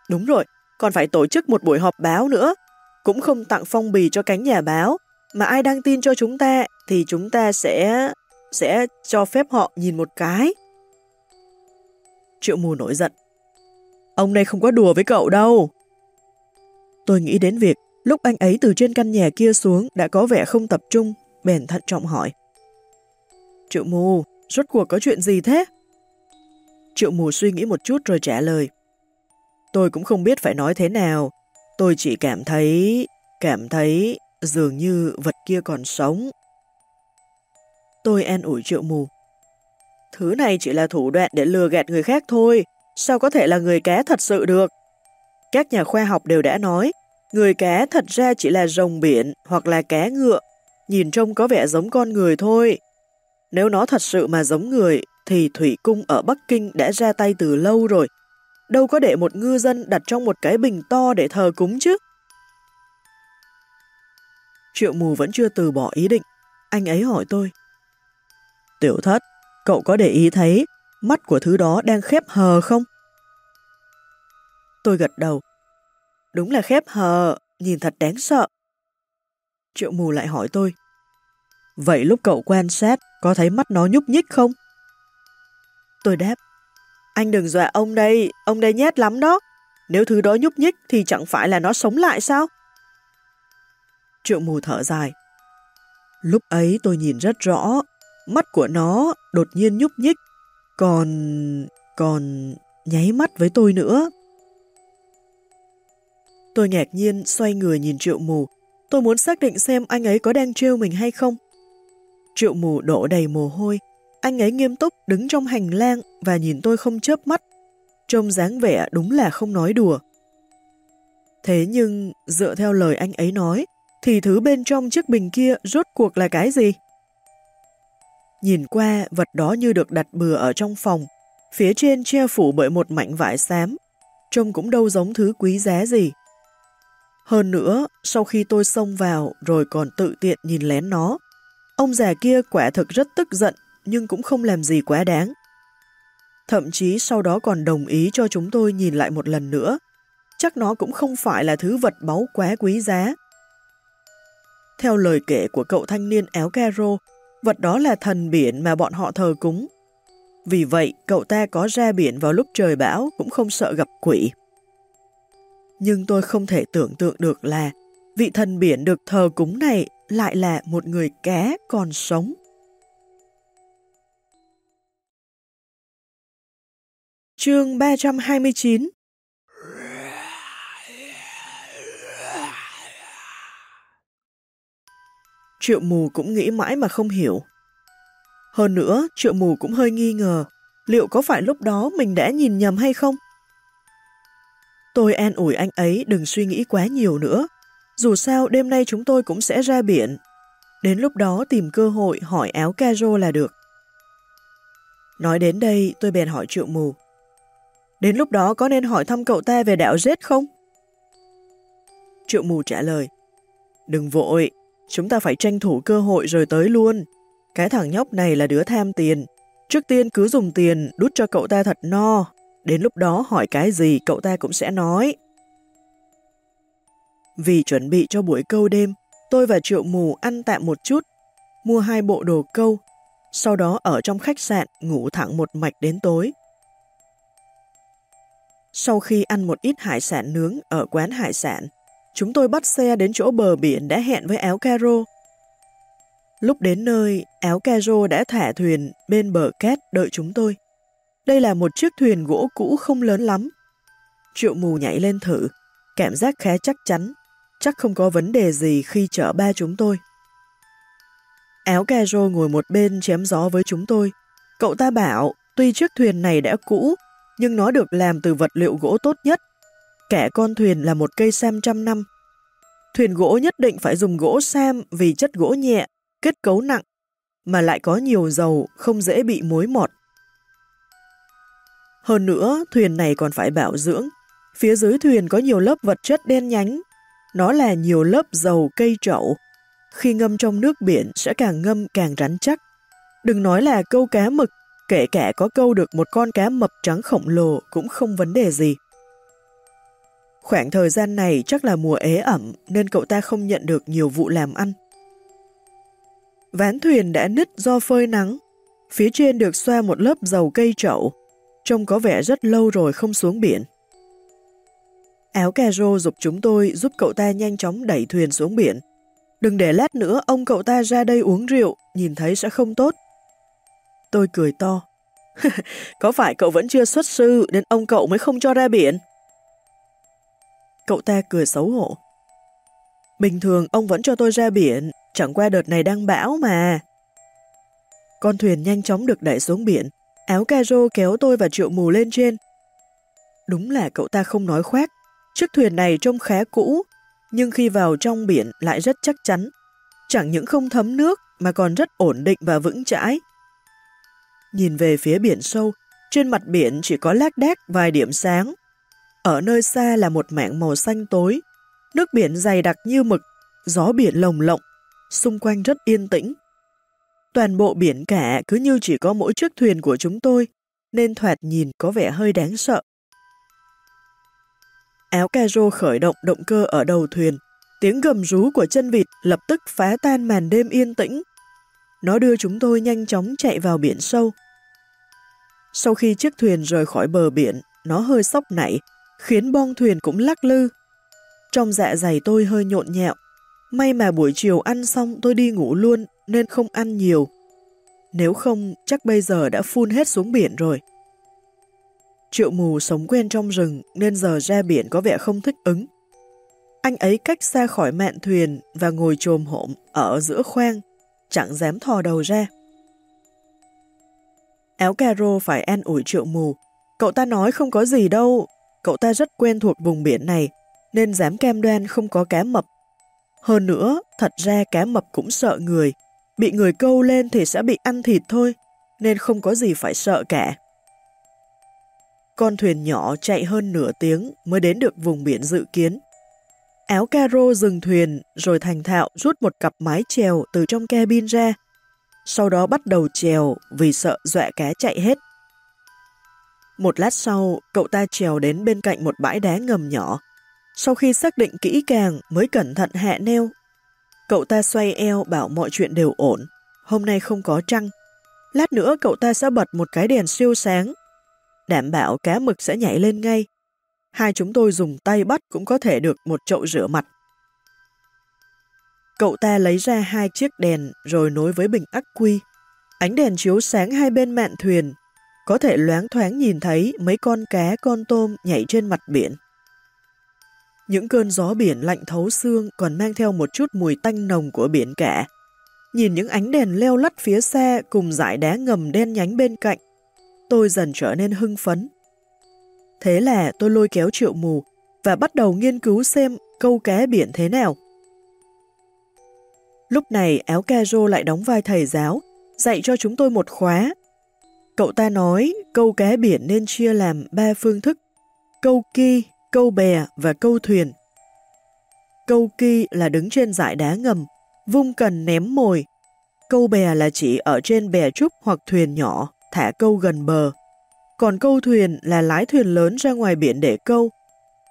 Đúng rồi, còn phải tổ chức một buổi họp báo nữa. Cũng không tặng phong bì cho cánh nhà báo, mà ai đăng tin cho chúng ta thì chúng ta sẽ sẽ cho phép họ nhìn một cái. Triệu mù nổi giận. Ông này không có đùa với cậu đâu. Tôi nghĩ đến việc lúc anh ấy từ trên căn nhà kia xuống đã có vẻ không tập trung, bèn thận trọng hỏi. Triệu mù, rốt cuộc có chuyện gì thế? Triệu mù suy nghĩ một chút rồi trả lời. Tôi cũng không biết phải nói thế nào. Tôi chỉ cảm thấy... cảm thấy dường như vật kia còn sống. Tôi an ủi triệu mù. Thứ này chỉ là thủ đoạn để lừa gạt người khác thôi. Sao có thể là người cá thật sự được? Các nhà khoa học đều đã nói, người cá thật ra chỉ là rồng biển hoặc là cá ngựa, nhìn trông có vẻ giống con người thôi. Nếu nó thật sự mà giống người thì Thủy Cung ở Bắc Kinh đã ra tay từ lâu rồi. Đâu có để một ngư dân đặt trong một cái bình to để thờ cúng chứ. Triệu mù vẫn chưa từ bỏ ý định. Anh ấy hỏi tôi. Tiểu thất, cậu có để ý thấy mắt của thứ đó đang khép hờ không? Tôi gật đầu. Đúng là khép hờ, nhìn thật đáng sợ. Triệu mù lại hỏi tôi. Vậy lúc cậu quan sát, có thấy mắt nó nhúc nhích không? Tôi đáp, anh đừng dọa ông đây, ông đây nhét lắm đó. Nếu thứ đó nhúc nhích thì chẳng phải là nó sống lại sao? Triệu mù thở dài. Lúc ấy tôi nhìn rất rõ, mắt của nó đột nhiên nhúc nhích, còn... còn... nháy mắt với tôi nữa. Tôi ngạc nhiên xoay người nhìn triệu mù, tôi muốn xác định xem anh ấy có đang trêu mình hay không. Triệu mù đổ đầy mồ hôi, anh ấy nghiêm túc đứng trong hành lang và nhìn tôi không chớp mắt. trông dáng vẻ đúng là không nói đùa. Thế nhưng, dựa theo lời anh ấy nói, thì thứ bên trong chiếc bình kia rốt cuộc là cái gì? Nhìn qua, vật đó như được đặt bừa ở trong phòng, phía trên che phủ bởi một mảnh vải xám, trông cũng đâu giống thứ quý giá gì. Hơn nữa, sau khi tôi xông vào rồi còn tự tiện nhìn lén nó, ông già kia quả thực rất tức giận nhưng cũng không làm gì quá đáng. Thậm chí sau đó còn đồng ý cho chúng tôi nhìn lại một lần nữa. Chắc nó cũng không phải là thứ vật báu quá quý giá. Theo lời kể của cậu thanh niên éo caro, vật đó là thần biển mà bọn họ thờ cúng. Vì vậy, cậu ta có ra biển vào lúc trời bão cũng không sợ gặp quỷ. Nhưng tôi không thể tưởng tượng được là vị thần biển được thờ cúng này lại là một người cá còn sống. Chương 329 Triệu mù cũng nghĩ mãi mà không hiểu. Hơn nữa, triệu mù cũng hơi nghi ngờ, liệu có phải lúc đó mình đã nhìn nhầm hay không? Tôi an ủi anh ấy đừng suy nghĩ quá nhiều nữa. Dù sao đêm nay chúng tôi cũng sẽ ra biển. Đến lúc đó tìm cơ hội hỏi áo caro là được. Nói đến đây tôi bèn hỏi triệu mù. Đến lúc đó có nên hỏi thăm cậu ta về đạo giết không? Triệu mù trả lời. Đừng vội, chúng ta phải tranh thủ cơ hội rồi tới luôn. Cái thằng nhóc này là đứa tham tiền. Trước tiên cứ dùng tiền đút cho cậu ta thật no. Đến lúc đó hỏi cái gì cậu ta cũng sẽ nói. Vì chuẩn bị cho buổi câu đêm, tôi và Triệu Mù ăn tạm một chút, mua hai bộ đồ câu, sau đó ở trong khách sạn ngủ thẳng một mạch đến tối. Sau khi ăn một ít hải sản nướng ở quán hải sản, chúng tôi bắt xe đến chỗ bờ biển đã hẹn với áo caro. Lúc đến nơi, áo caro đã thả thuyền bên bờ cát đợi chúng tôi. Đây là một chiếc thuyền gỗ cũ không lớn lắm. Triệu mù nhảy lên thử, cảm giác khá chắc chắn, chắc không có vấn đề gì khi chở ba chúng tôi. Áo caro ngồi một bên chém gió với chúng tôi. Cậu ta bảo, tuy chiếc thuyền này đã cũ, nhưng nó được làm từ vật liệu gỗ tốt nhất. Kẻ con thuyền là một cây sam trăm năm. Thuyền gỗ nhất định phải dùng gỗ sam vì chất gỗ nhẹ, kết cấu nặng, mà lại có nhiều dầu, không dễ bị mối mọt. Hơn nữa, thuyền này còn phải bảo dưỡng. Phía dưới thuyền có nhiều lớp vật chất đen nhánh. Nó là nhiều lớp dầu cây trậu. Khi ngâm trong nước biển sẽ càng ngâm càng rắn chắc. Đừng nói là câu cá mực kể cả có câu được một con cá mập trắng khổng lồ cũng không vấn đề gì. Khoảng thời gian này chắc là mùa ế ẩm nên cậu ta không nhận được nhiều vụ làm ăn. Ván thuyền đã nứt do phơi nắng, phía trên được xoa một lớp dầu cây trậu, trông có vẻ rất lâu rồi không xuống biển. Áo cà rô dục chúng tôi giúp cậu ta nhanh chóng đẩy thuyền xuống biển. Đừng để lát nữa ông cậu ta ra đây uống rượu, nhìn thấy sẽ không tốt. Tôi cười to. Có phải cậu vẫn chưa xuất sư nên ông cậu mới không cho ra biển? Cậu ta cười xấu hổ. Bình thường ông vẫn cho tôi ra biển, chẳng qua đợt này đang bão mà. Con thuyền nhanh chóng được đẩy xuống biển, áo caro kéo tôi và triệu mù lên trên. Đúng là cậu ta không nói khoác, chiếc thuyền này trông khá cũ, nhưng khi vào trong biển lại rất chắc chắn. Chẳng những không thấm nước mà còn rất ổn định và vững chãi, Nhìn về phía biển sâu, trên mặt biển chỉ có lác đác vài điểm sáng. Ở nơi xa là một mảng màu xanh tối, nước biển dày đặc như mực, gió biển lồng lộng, xung quanh rất yên tĩnh. Toàn bộ biển cả cứ như chỉ có mỗi chiếc thuyền của chúng tôi, nên thoạt nhìn có vẻ hơi đáng sợ. Áo caro khởi động động cơ ở đầu thuyền, tiếng gầm rú của chân vịt lập tức phá tan màn đêm yên tĩnh. Nó đưa chúng tôi nhanh chóng chạy vào biển sâu. Sau khi chiếc thuyền rời khỏi bờ biển, nó hơi sóc nảy, khiến bong thuyền cũng lắc lư. Trong dạ dày tôi hơi nhộn nhẹo. May mà buổi chiều ăn xong tôi đi ngủ luôn nên không ăn nhiều. Nếu không, chắc bây giờ đã phun hết xuống biển rồi. Triệu mù sống quen trong rừng nên giờ ra biển có vẻ không thích ứng. Anh ấy cách xa khỏi mạn thuyền và ngồi trồm hổm ở giữa khoang, chẳng dám thò đầu ra. Áo caro phải an ủi triệu mù, Cậu ta nói không có gì đâu, cậu ta rất quen thuộc vùng biển này, nên dám cam đoan không có cá mập. Hơn nữa, thật ra cá mập cũng sợ người, bị người câu lên thì sẽ bị ăn thịt thôi, nên không có gì phải sợ cả. Con thuyền nhỏ chạy hơn nửa tiếng mới đến được vùng biển dự kiến. Áo caro dừng thuyền rồi thành thạo rút một cặp mái chèo từ trong cabin ra. Sau đó bắt đầu chèo vì sợ dọa cá chạy hết. Một lát sau, cậu ta trèo đến bên cạnh một bãi đá ngầm nhỏ. Sau khi xác định kỹ càng mới cẩn thận hạ neo. Cậu ta xoay eo bảo mọi chuyện đều ổn. Hôm nay không có trăng. Lát nữa cậu ta sẽ bật một cái đèn siêu sáng. Đảm bảo cá mực sẽ nhảy lên ngay. Hai chúng tôi dùng tay bắt cũng có thể được một chậu rửa mặt. Cậu ta lấy ra hai chiếc đèn rồi nối với bình ắc quy. Ánh đèn chiếu sáng hai bên mạn thuyền có thể loáng thoáng nhìn thấy mấy con cá con tôm nhảy trên mặt biển. Những cơn gió biển lạnh thấu xương còn mang theo một chút mùi tanh nồng của biển cả. Nhìn những ánh đèn leo lắt phía xa cùng dải đá ngầm đen nhánh bên cạnh, tôi dần trở nên hưng phấn. Thế là tôi lôi kéo triệu mù và bắt đầu nghiên cứu xem câu cá biển thế nào. Lúc này áo ca rô lại đóng vai thầy giáo, dạy cho chúng tôi một khóa Cậu ta nói câu cá biển nên chia làm ba phương thức, câu ki, câu bè và câu thuyền. Câu ki là đứng trên dải đá ngầm, vung cần ném mồi. Câu bè là chỉ ở trên bè trúc hoặc thuyền nhỏ, thả câu gần bờ. Còn câu thuyền là lái thuyền lớn ra ngoài biển để câu.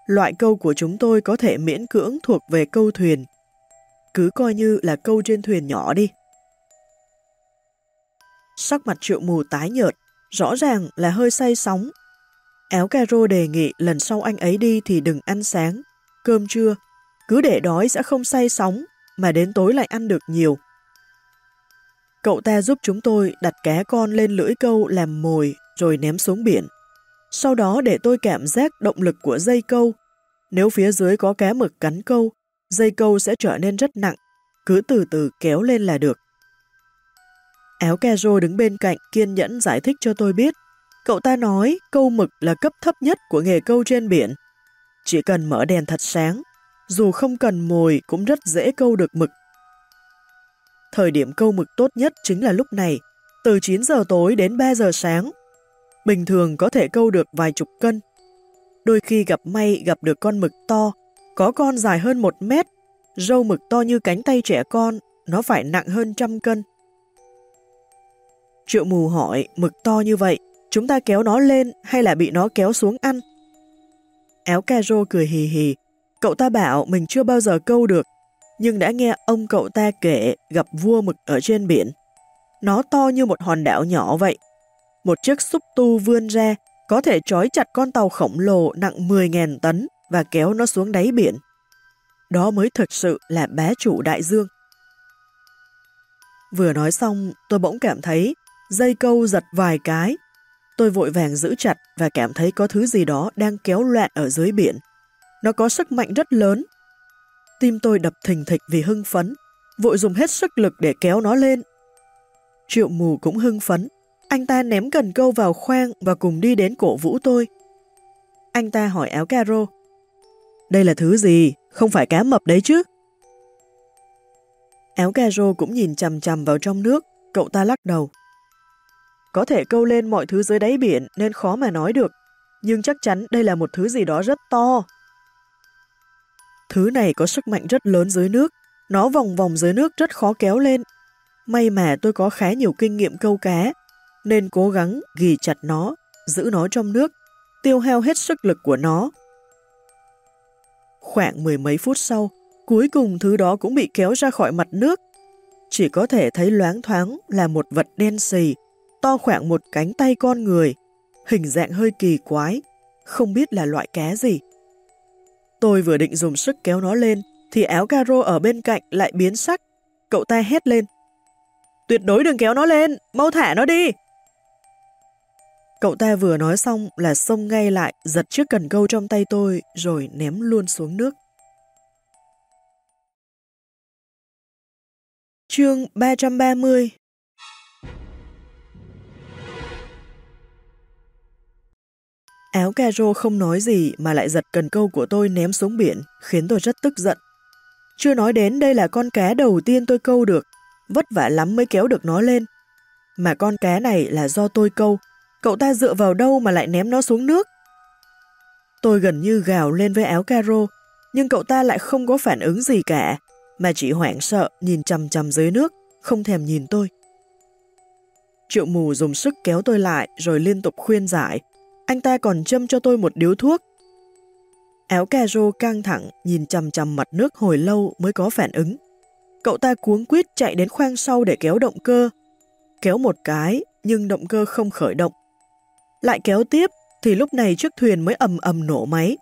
Loại câu của chúng tôi có thể miễn cưỡng thuộc về câu thuyền. Cứ coi như là câu trên thuyền nhỏ đi. Sắc mặt triệu mù tái nhợt, rõ ràng là hơi say sóng. éo caro đề nghị lần sau anh ấy đi thì đừng ăn sáng, cơm trưa, cứ để đói sẽ không say sóng, mà đến tối lại ăn được nhiều. Cậu ta giúp chúng tôi đặt cá con lên lưỡi câu làm mồi rồi ném xuống biển. Sau đó để tôi cảm giác động lực của dây câu. Nếu phía dưới có cá mực cắn câu, dây câu sẽ trở nên rất nặng, cứ từ từ kéo lên là được. Áo caro đứng bên cạnh kiên nhẫn giải thích cho tôi biết. Cậu ta nói câu mực là cấp thấp nhất của nghề câu trên biển. Chỉ cần mở đèn thật sáng, dù không cần mồi cũng rất dễ câu được mực. Thời điểm câu mực tốt nhất chính là lúc này, từ 9 giờ tối đến 3 giờ sáng. Bình thường có thể câu được vài chục cân. Đôi khi gặp may gặp được con mực to, có con dài hơn một mét, râu mực to như cánh tay trẻ con, nó phải nặng hơn trăm cân. Triệu mù hỏi, mực to như vậy, chúng ta kéo nó lên hay là bị nó kéo xuống ăn? Éo caro cười hì hì, cậu ta bảo mình chưa bao giờ câu được, nhưng đã nghe ông cậu ta kể gặp vua mực ở trên biển. Nó to như một hòn đảo nhỏ vậy. Một chiếc xúc tu vươn ra, có thể trói chặt con tàu khổng lồ nặng 10.000 tấn và kéo nó xuống đáy biển. Đó mới thực sự là bá chủ đại dương. Vừa nói xong, tôi bỗng cảm thấy Dây câu giật vài cái. Tôi vội vàng giữ chặt và cảm thấy có thứ gì đó đang kéo loạn ở dưới biển. Nó có sức mạnh rất lớn. Tim tôi đập thình thịch vì hưng phấn, vội dùng hết sức lực để kéo nó lên. Triệu mù cũng hưng phấn. Anh ta ném cần câu vào khoang và cùng đi đến cổ vũ tôi. Anh ta hỏi áo caro. Đây là thứ gì? Không phải cá mập đấy chứ? Áo caro cũng nhìn chầm chầm vào trong nước, cậu ta lắc đầu. Có thể câu lên mọi thứ dưới đáy biển nên khó mà nói được, nhưng chắc chắn đây là một thứ gì đó rất to. Thứ này có sức mạnh rất lớn dưới nước, nó vòng vòng dưới nước rất khó kéo lên. May mà tôi có khá nhiều kinh nghiệm câu cá, nên cố gắng ghi chặt nó, giữ nó trong nước, tiêu hao hết sức lực của nó. Khoảng mười mấy phút sau, cuối cùng thứ đó cũng bị kéo ra khỏi mặt nước. Chỉ có thể thấy loáng thoáng là một vật đen xì, to khoảng một cánh tay con người, hình dạng hơi kỳ quái, không biết là loại cá gì. Tôi vừa định dùng sức kéo nó lên, thì áo caro ở bên cạnh lại biến sắc. Cậu ta hét lên. Tuyệt đối đừng kéo nó lên, mau thả nó đi. Cậu ta vừa nói xong là xông ngay lại, giật chiếc cần câu trong tay tôi, rồi ném luôn xuống nước. Chương 330 Áo caro không nói gì mà lại giật cần câu của tôi ném xuống biển, khiến tôi rất tức giận. Chưa nói đến đây là con cá đầu tiên tôi câu được, vất vả lắm mới kéo được nó lên. Mà con cá này là do tôi câu, cậu ta dựa vào đâu mà lại ném nó xuống nước? Tôi gần như gào lên với áo caro, nhưng cậu ta lại không có phản ứng gì cả, mà chỉ hoảng sợ nhìn chầm chầm dưới nước, không thèm nhìn tôi. Triệu mù dùng sức kéo tôi lại rồi liên tục khuyên giải. Anh ta còn châm cho tôi một điếu thuốc. Áo caro căng thẳng nhìn chầm chầm mặt nước hồi lâu mới có phản ứng. Cậu ta cuống quýt chạy đến khoang sau để kéo động cơ. Kéo một cái nhưng động cơ không khởi động. Lại kéo tiếp thì lúc này chiếc thuyền mới ầm ầm nổ máy.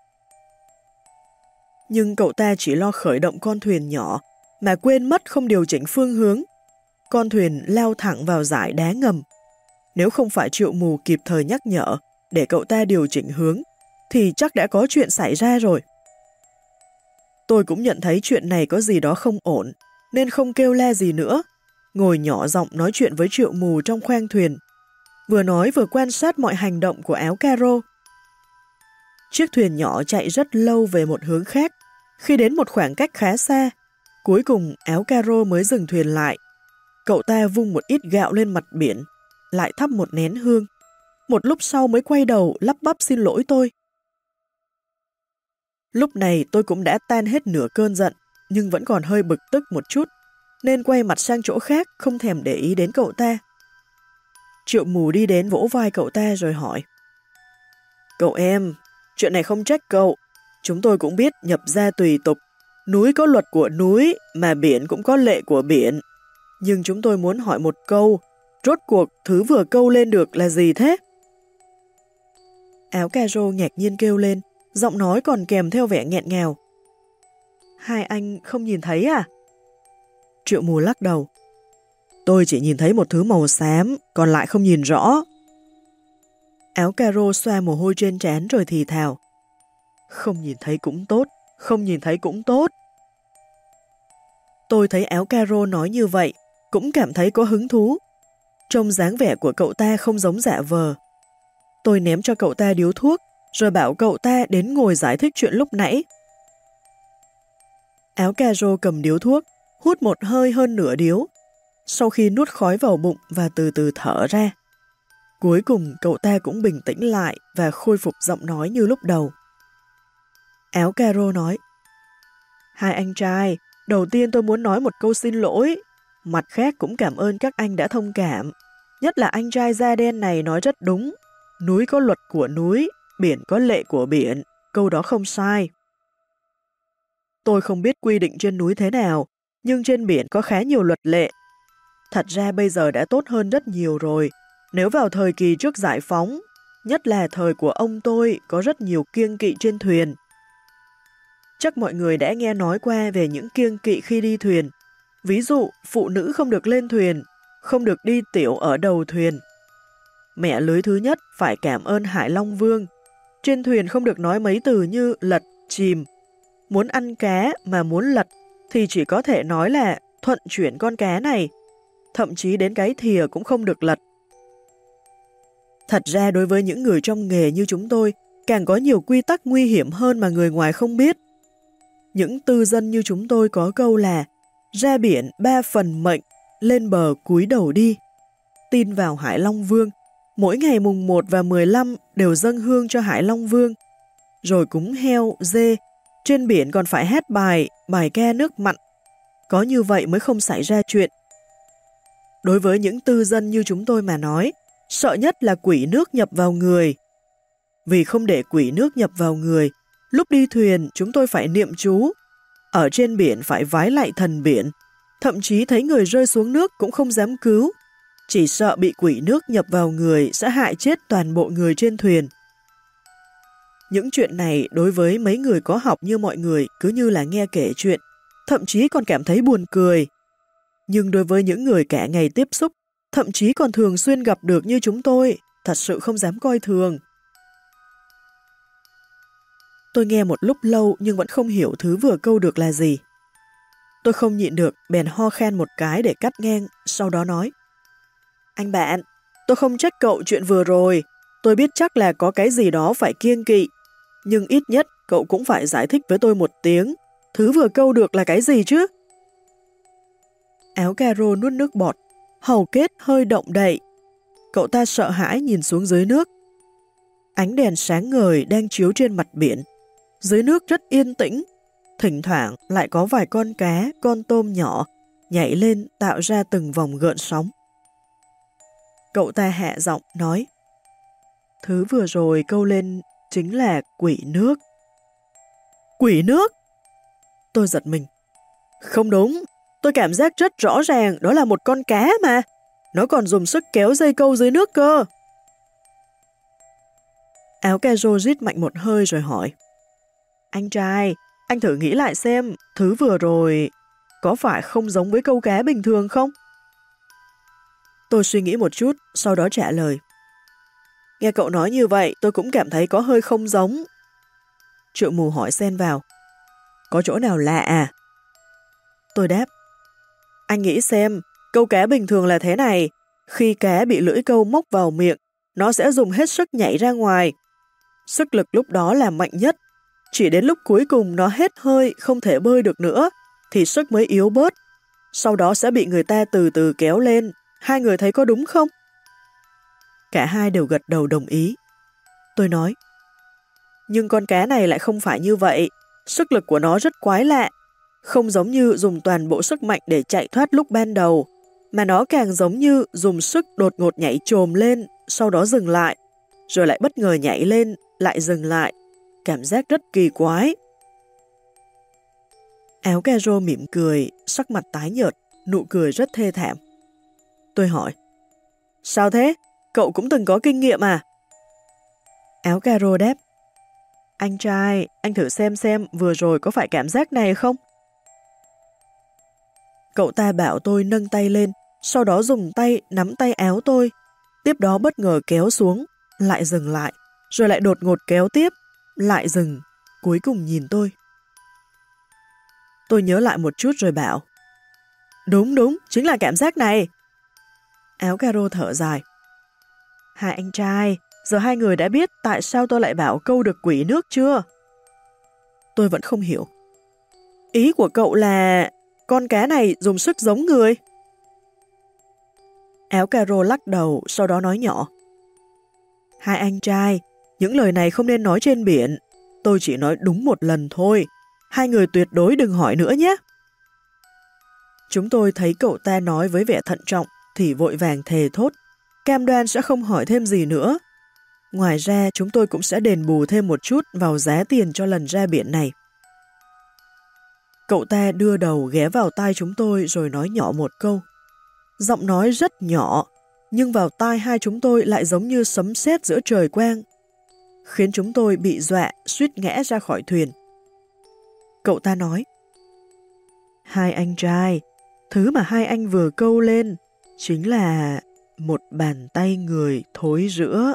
Nhưng cậu ta chỉ lo khởi động con thuyền nhỏ mà quên mất không điều chỉnh phương hướng con thuyền lao thẳng vào dải đá ngầm. Nếu không phải triệu mù kịp thời nhắc nhở để cậu ta điều chỉnh hướng, thì chắc đã có chuyện xảy ra rồi. Tôi cũng nhận thấy chuyện này có gì đó không ổn, nên không kêu la gì nữa, ngồi nhỏ giọng nói chuyện với triệu mù trong khoang thuyền, vừa nói vừa quan sát mọi hành động của áo caro. Chiếc thuyền nhỏ chạy rất lâu về một hướng khác, khi đến một khoảng cách khá xa, cuối cùng áo caro mới dừng thuyền lại Cậu ta vung một ít gạo lên mặt biển, lại thắp một nén hương. Một lúc sau mới quay đầu lắp bắp xin lỗi tôi. Lúc này tôi cũng đã tan hết nửa cơn giận, nhưng vẫn còn hơi bực tức một chút, nên quay mặt sang chỗ khác không thèm để ý đến cậu ta. Triệu mù đi đến vỗ vai cậu ta rồi hỏi. Cậu em, chuyện này không trách cậu. Chúng tôi cũng biết nhập ra tùy tục. Núi có luật của núi, mà biển cũng có lệ của biển. Nhưng chúng tôi muốn hỏi một câu, rốt cuộc thứ vừa câu lên được là gì thế? Áo cà rô ngạc nhiên kêu lên, giọng nói còn kèm theo vẻ nghẹn ngào. Hai anh không nhìn thấy à? Triệu mù lắc đầu. Tôi chỉ nhìn thấy một thứ màu xám, còn lại không nhìn rõ. Áo caro xoa mồ hôi trên trán rồi thì thào. Không nhìn thấy cũng tốt, không nhìn thấy cũng tốt. Tôi thấy áo caro nói như vậy, cũng cảm thấy có hứng thú. Trông dáng vẻ của cậu ta không giống dạ vờ. Tôi ném cho cậu ta điếu thuốc, rồi bảo cậu ta đến ngồi giải thích chuyện lúc nãy. Áo caro cầm điếu thuốc, hút một hơi hơn nửa điếu, sau khi nuốt khói vào bụng và từ từ thở ra. Cuối cùng cậu ta cũng bình tĩnh lại và khôi phục giọng nói như lúc đầu. Áo caro nói, Hai anh trai, đầu tiên tôi muốn nói một câu xin lỗi Mặt khác cũng cảm ơn các anh đã thông cảm. Nhất là anh trai da đen này nói rất đúng. Núi có luật của núi, biển có lệ của biển. Câu đó không sai. Tôi không biết quy định trên núi thế nào, nhưng trên biển có khá nhiều luật lệ. Thật ra bây giờ đã tốt hơn rất nhiều rồi. Nếu vào thời kỳ trước giải phóng, nhất là thời của ông tôi có rất nhiều kiêng kỵ trên thuyền. Chắc mọi người đã nghe nói qua về những kiêng kỵ khi đi thuyền, Ví dụ, phụ nữ không được lên thuyền, không được đi tiểu ở đầu thuyền. Mẹ lưới thứ nhất phải cảm ơn Hải Long Vương. Trên thuyền không được nói mấy từ như lật, chìm. Muốn ăn cá mà muốn lật thì chỉ có thể nói là thuận chuyển con cá này. Thậm chí đến cái thìa cũng không được lật. Thật ra đối với những người trong nghề như chúng tôi, càng có nhiều quy tắc nguy hiểm hơn mà người ngoài không biết. Những tư dân như chúng tôi có câu là ra biển ba phần mệnh, lên bờ cúi đầu đi. Tin vào Hải Long Vương, mỗi ngày mùng 1 và 15 đều dâng hương cho Hải Long Vương. Rồi cúng heo, dê, trên biển còn phải hát bài, bài ca nước mặn. Có như vậy mới không xảy ra chuyện. Đối với những tư dân như chúng tôi mà nói, sợ nhất là quỷ nước nhập vào người. Vì không để quỷ nước nhập vào người, lúc đi thuyền chúng tôi phải niệm chú, ở trên biển phải vái lại thần biển, thậm chí thấy người rơi xuống nước cũng không dám cứu, chỉ sợ bị quỷ nước nhập vào người sẽ hại chết toàn bộ người trên thuyền. Những chuyện này đối với mấy người có học như mọi người cứ như là nghe kể chuyện, thậm chí còn cảm thấy buồn cười. Nhưng đối với những người cả ngày tiếp xúc, thậm chí còn thường xuyên gặp được như chúng tôi, thật sự không dám coi thường. Tôi nghe một lúc lâu nhưng vẫn không hiểu thứ vừa câu được là gì. Tôi không nhịn được, bèn ho khen một cái để cắt ngang, sau đó nói. Anh bạn, tôi không trách cậu chuyện vừa rồi, tôi biết chắc là có cái gì đó phải kiêng kỵ, nhưng ít nhất cậu cũng phải giải thích với tôi một tiếng, thứ vừa câu được là cái gì chứ? Áo caro nuốt nước bọt, hầu kết hơi động đậy. Cậu ta sợ hãi nhìn xuống dưới nước. Ánh đèn sáng ngời đang chiếu trên mặt biển. Dưới nước rất yên tĩnh, thỉnh thoảng lại có vài con cá, con tôm nhỏ nhảy lên tạo ra từng vòng gợn sóng. Cậu ta hạ giọng nói Thứ vừa rồi câu lên chính là quỷ nước. Quỷ nước? Tôi giật mình. Không đúng, tôi cảm giác rất rõ ràng đó là một con cá mà. Nó còn dùng sức kéo dây câu dưới nước cơ. Áo caro rít mạnh một hơi rồi hỏi. Anh trai, anh thử nghĩ lại xem, thứ vừa rồi có phải không giống với câu cá bình thường không? Tôi suy nghĩ một chút, sau đó trả lời. Nghe cậu nói như vậy, tôi cũng cảm thấy có hơi không giống. Triệu mù hỏi xen vào. Có chỗ nào lạ à? Tôi đáp. Anh nghĩ xem, câu cá bình thường là thế này. Khi cá bị lưỡi câu móc vào miệng, nó sẽ dùng hết sức nhảy ra ngoài. Sức lực lúc đó là mạnh nhất. Chỉ đến lúc cuối cùng nó hết hơi, không thể bơi được nữa, thì sức mới yếu bớt. Sau đó sẽ bị người ta từ từ kéo lên. Hai người thấy có đúng không? Cả hai đều gật đầu đồng ý. Tôi nói, nhưng con cá này lại không phải như vậy. Sức lực của nó rất quái lạ, không giống như dùng toàn bộ sức mạnh để chạy thoát lúc ban đầu, mà nó càng giống như dùng sức đột ngột nhảy trồm lên, sau đó dừng lại, rồi lại bất ngờ nhảy lên, lại dừng lại. Cảm giác rất kỳ quái. Áo caro mỉm cười, sắc mặt tái nhợt, nụ cười rất thê thảm. Tôi hỏi, sao thế? Cậu cũng từng có kinh nghiệm à? Áo caro đáp, anh trai, anh thử xem xem vừa rồi có phải cảm giác này không? Cậu ta bảo tôi nâng tay lên, sau đó dùng tay nắm tay áo tôi, tiếp đó bất ngờ kéo xuống, lại dừng lại, rồi lại đột ngột kéo tiếp, lại dừng, cuối cùng nhìn tôi. Tôi nhớ lại một chút rồi bảo, đúng đúng, chính là cảm giác này. Áo caro thở dài. Hai anh trai, giờ hai người đã biết tại sao tôi lại bảo câu được quỷ nước chưa? Tôi vẫn không hiểu. Ý của cậu là con cá này dùng sức giống người. Áo caro lắc đầu, sau đó nói nhỏ. Hai anh trai, những lời này không nên nói trên biển. Tôi chỉ nói đúng một lần thôi. Hai người tuyệt đối đừng hỏi nữa nhé. Chúng tôi thấy cậu ta nói với vẻ thận trọng thì vội vàng thề thốt. Cam đoan sẽ không hỏi thêm gì nữa. Ngoài ra chúng tôi cũng sẽ đền bù thêm một chút vào giá tiền cho lần ra biển này. Cậu ta đưa đầu ghé vào tai chúng tôi rồi nói nhỏ một câu. Giọng nói rất nhỏ, nhưng vào tai hai chúng tôi lại giống như sấm sét giữa trời quang, khiến chúng tôi bị dọa suýt ngã ra khỏi thuyền. Cậu ta nói, Hai anh trai, thứ mà hai anh vừa câu lên chính là một bàn tay người thối rữa.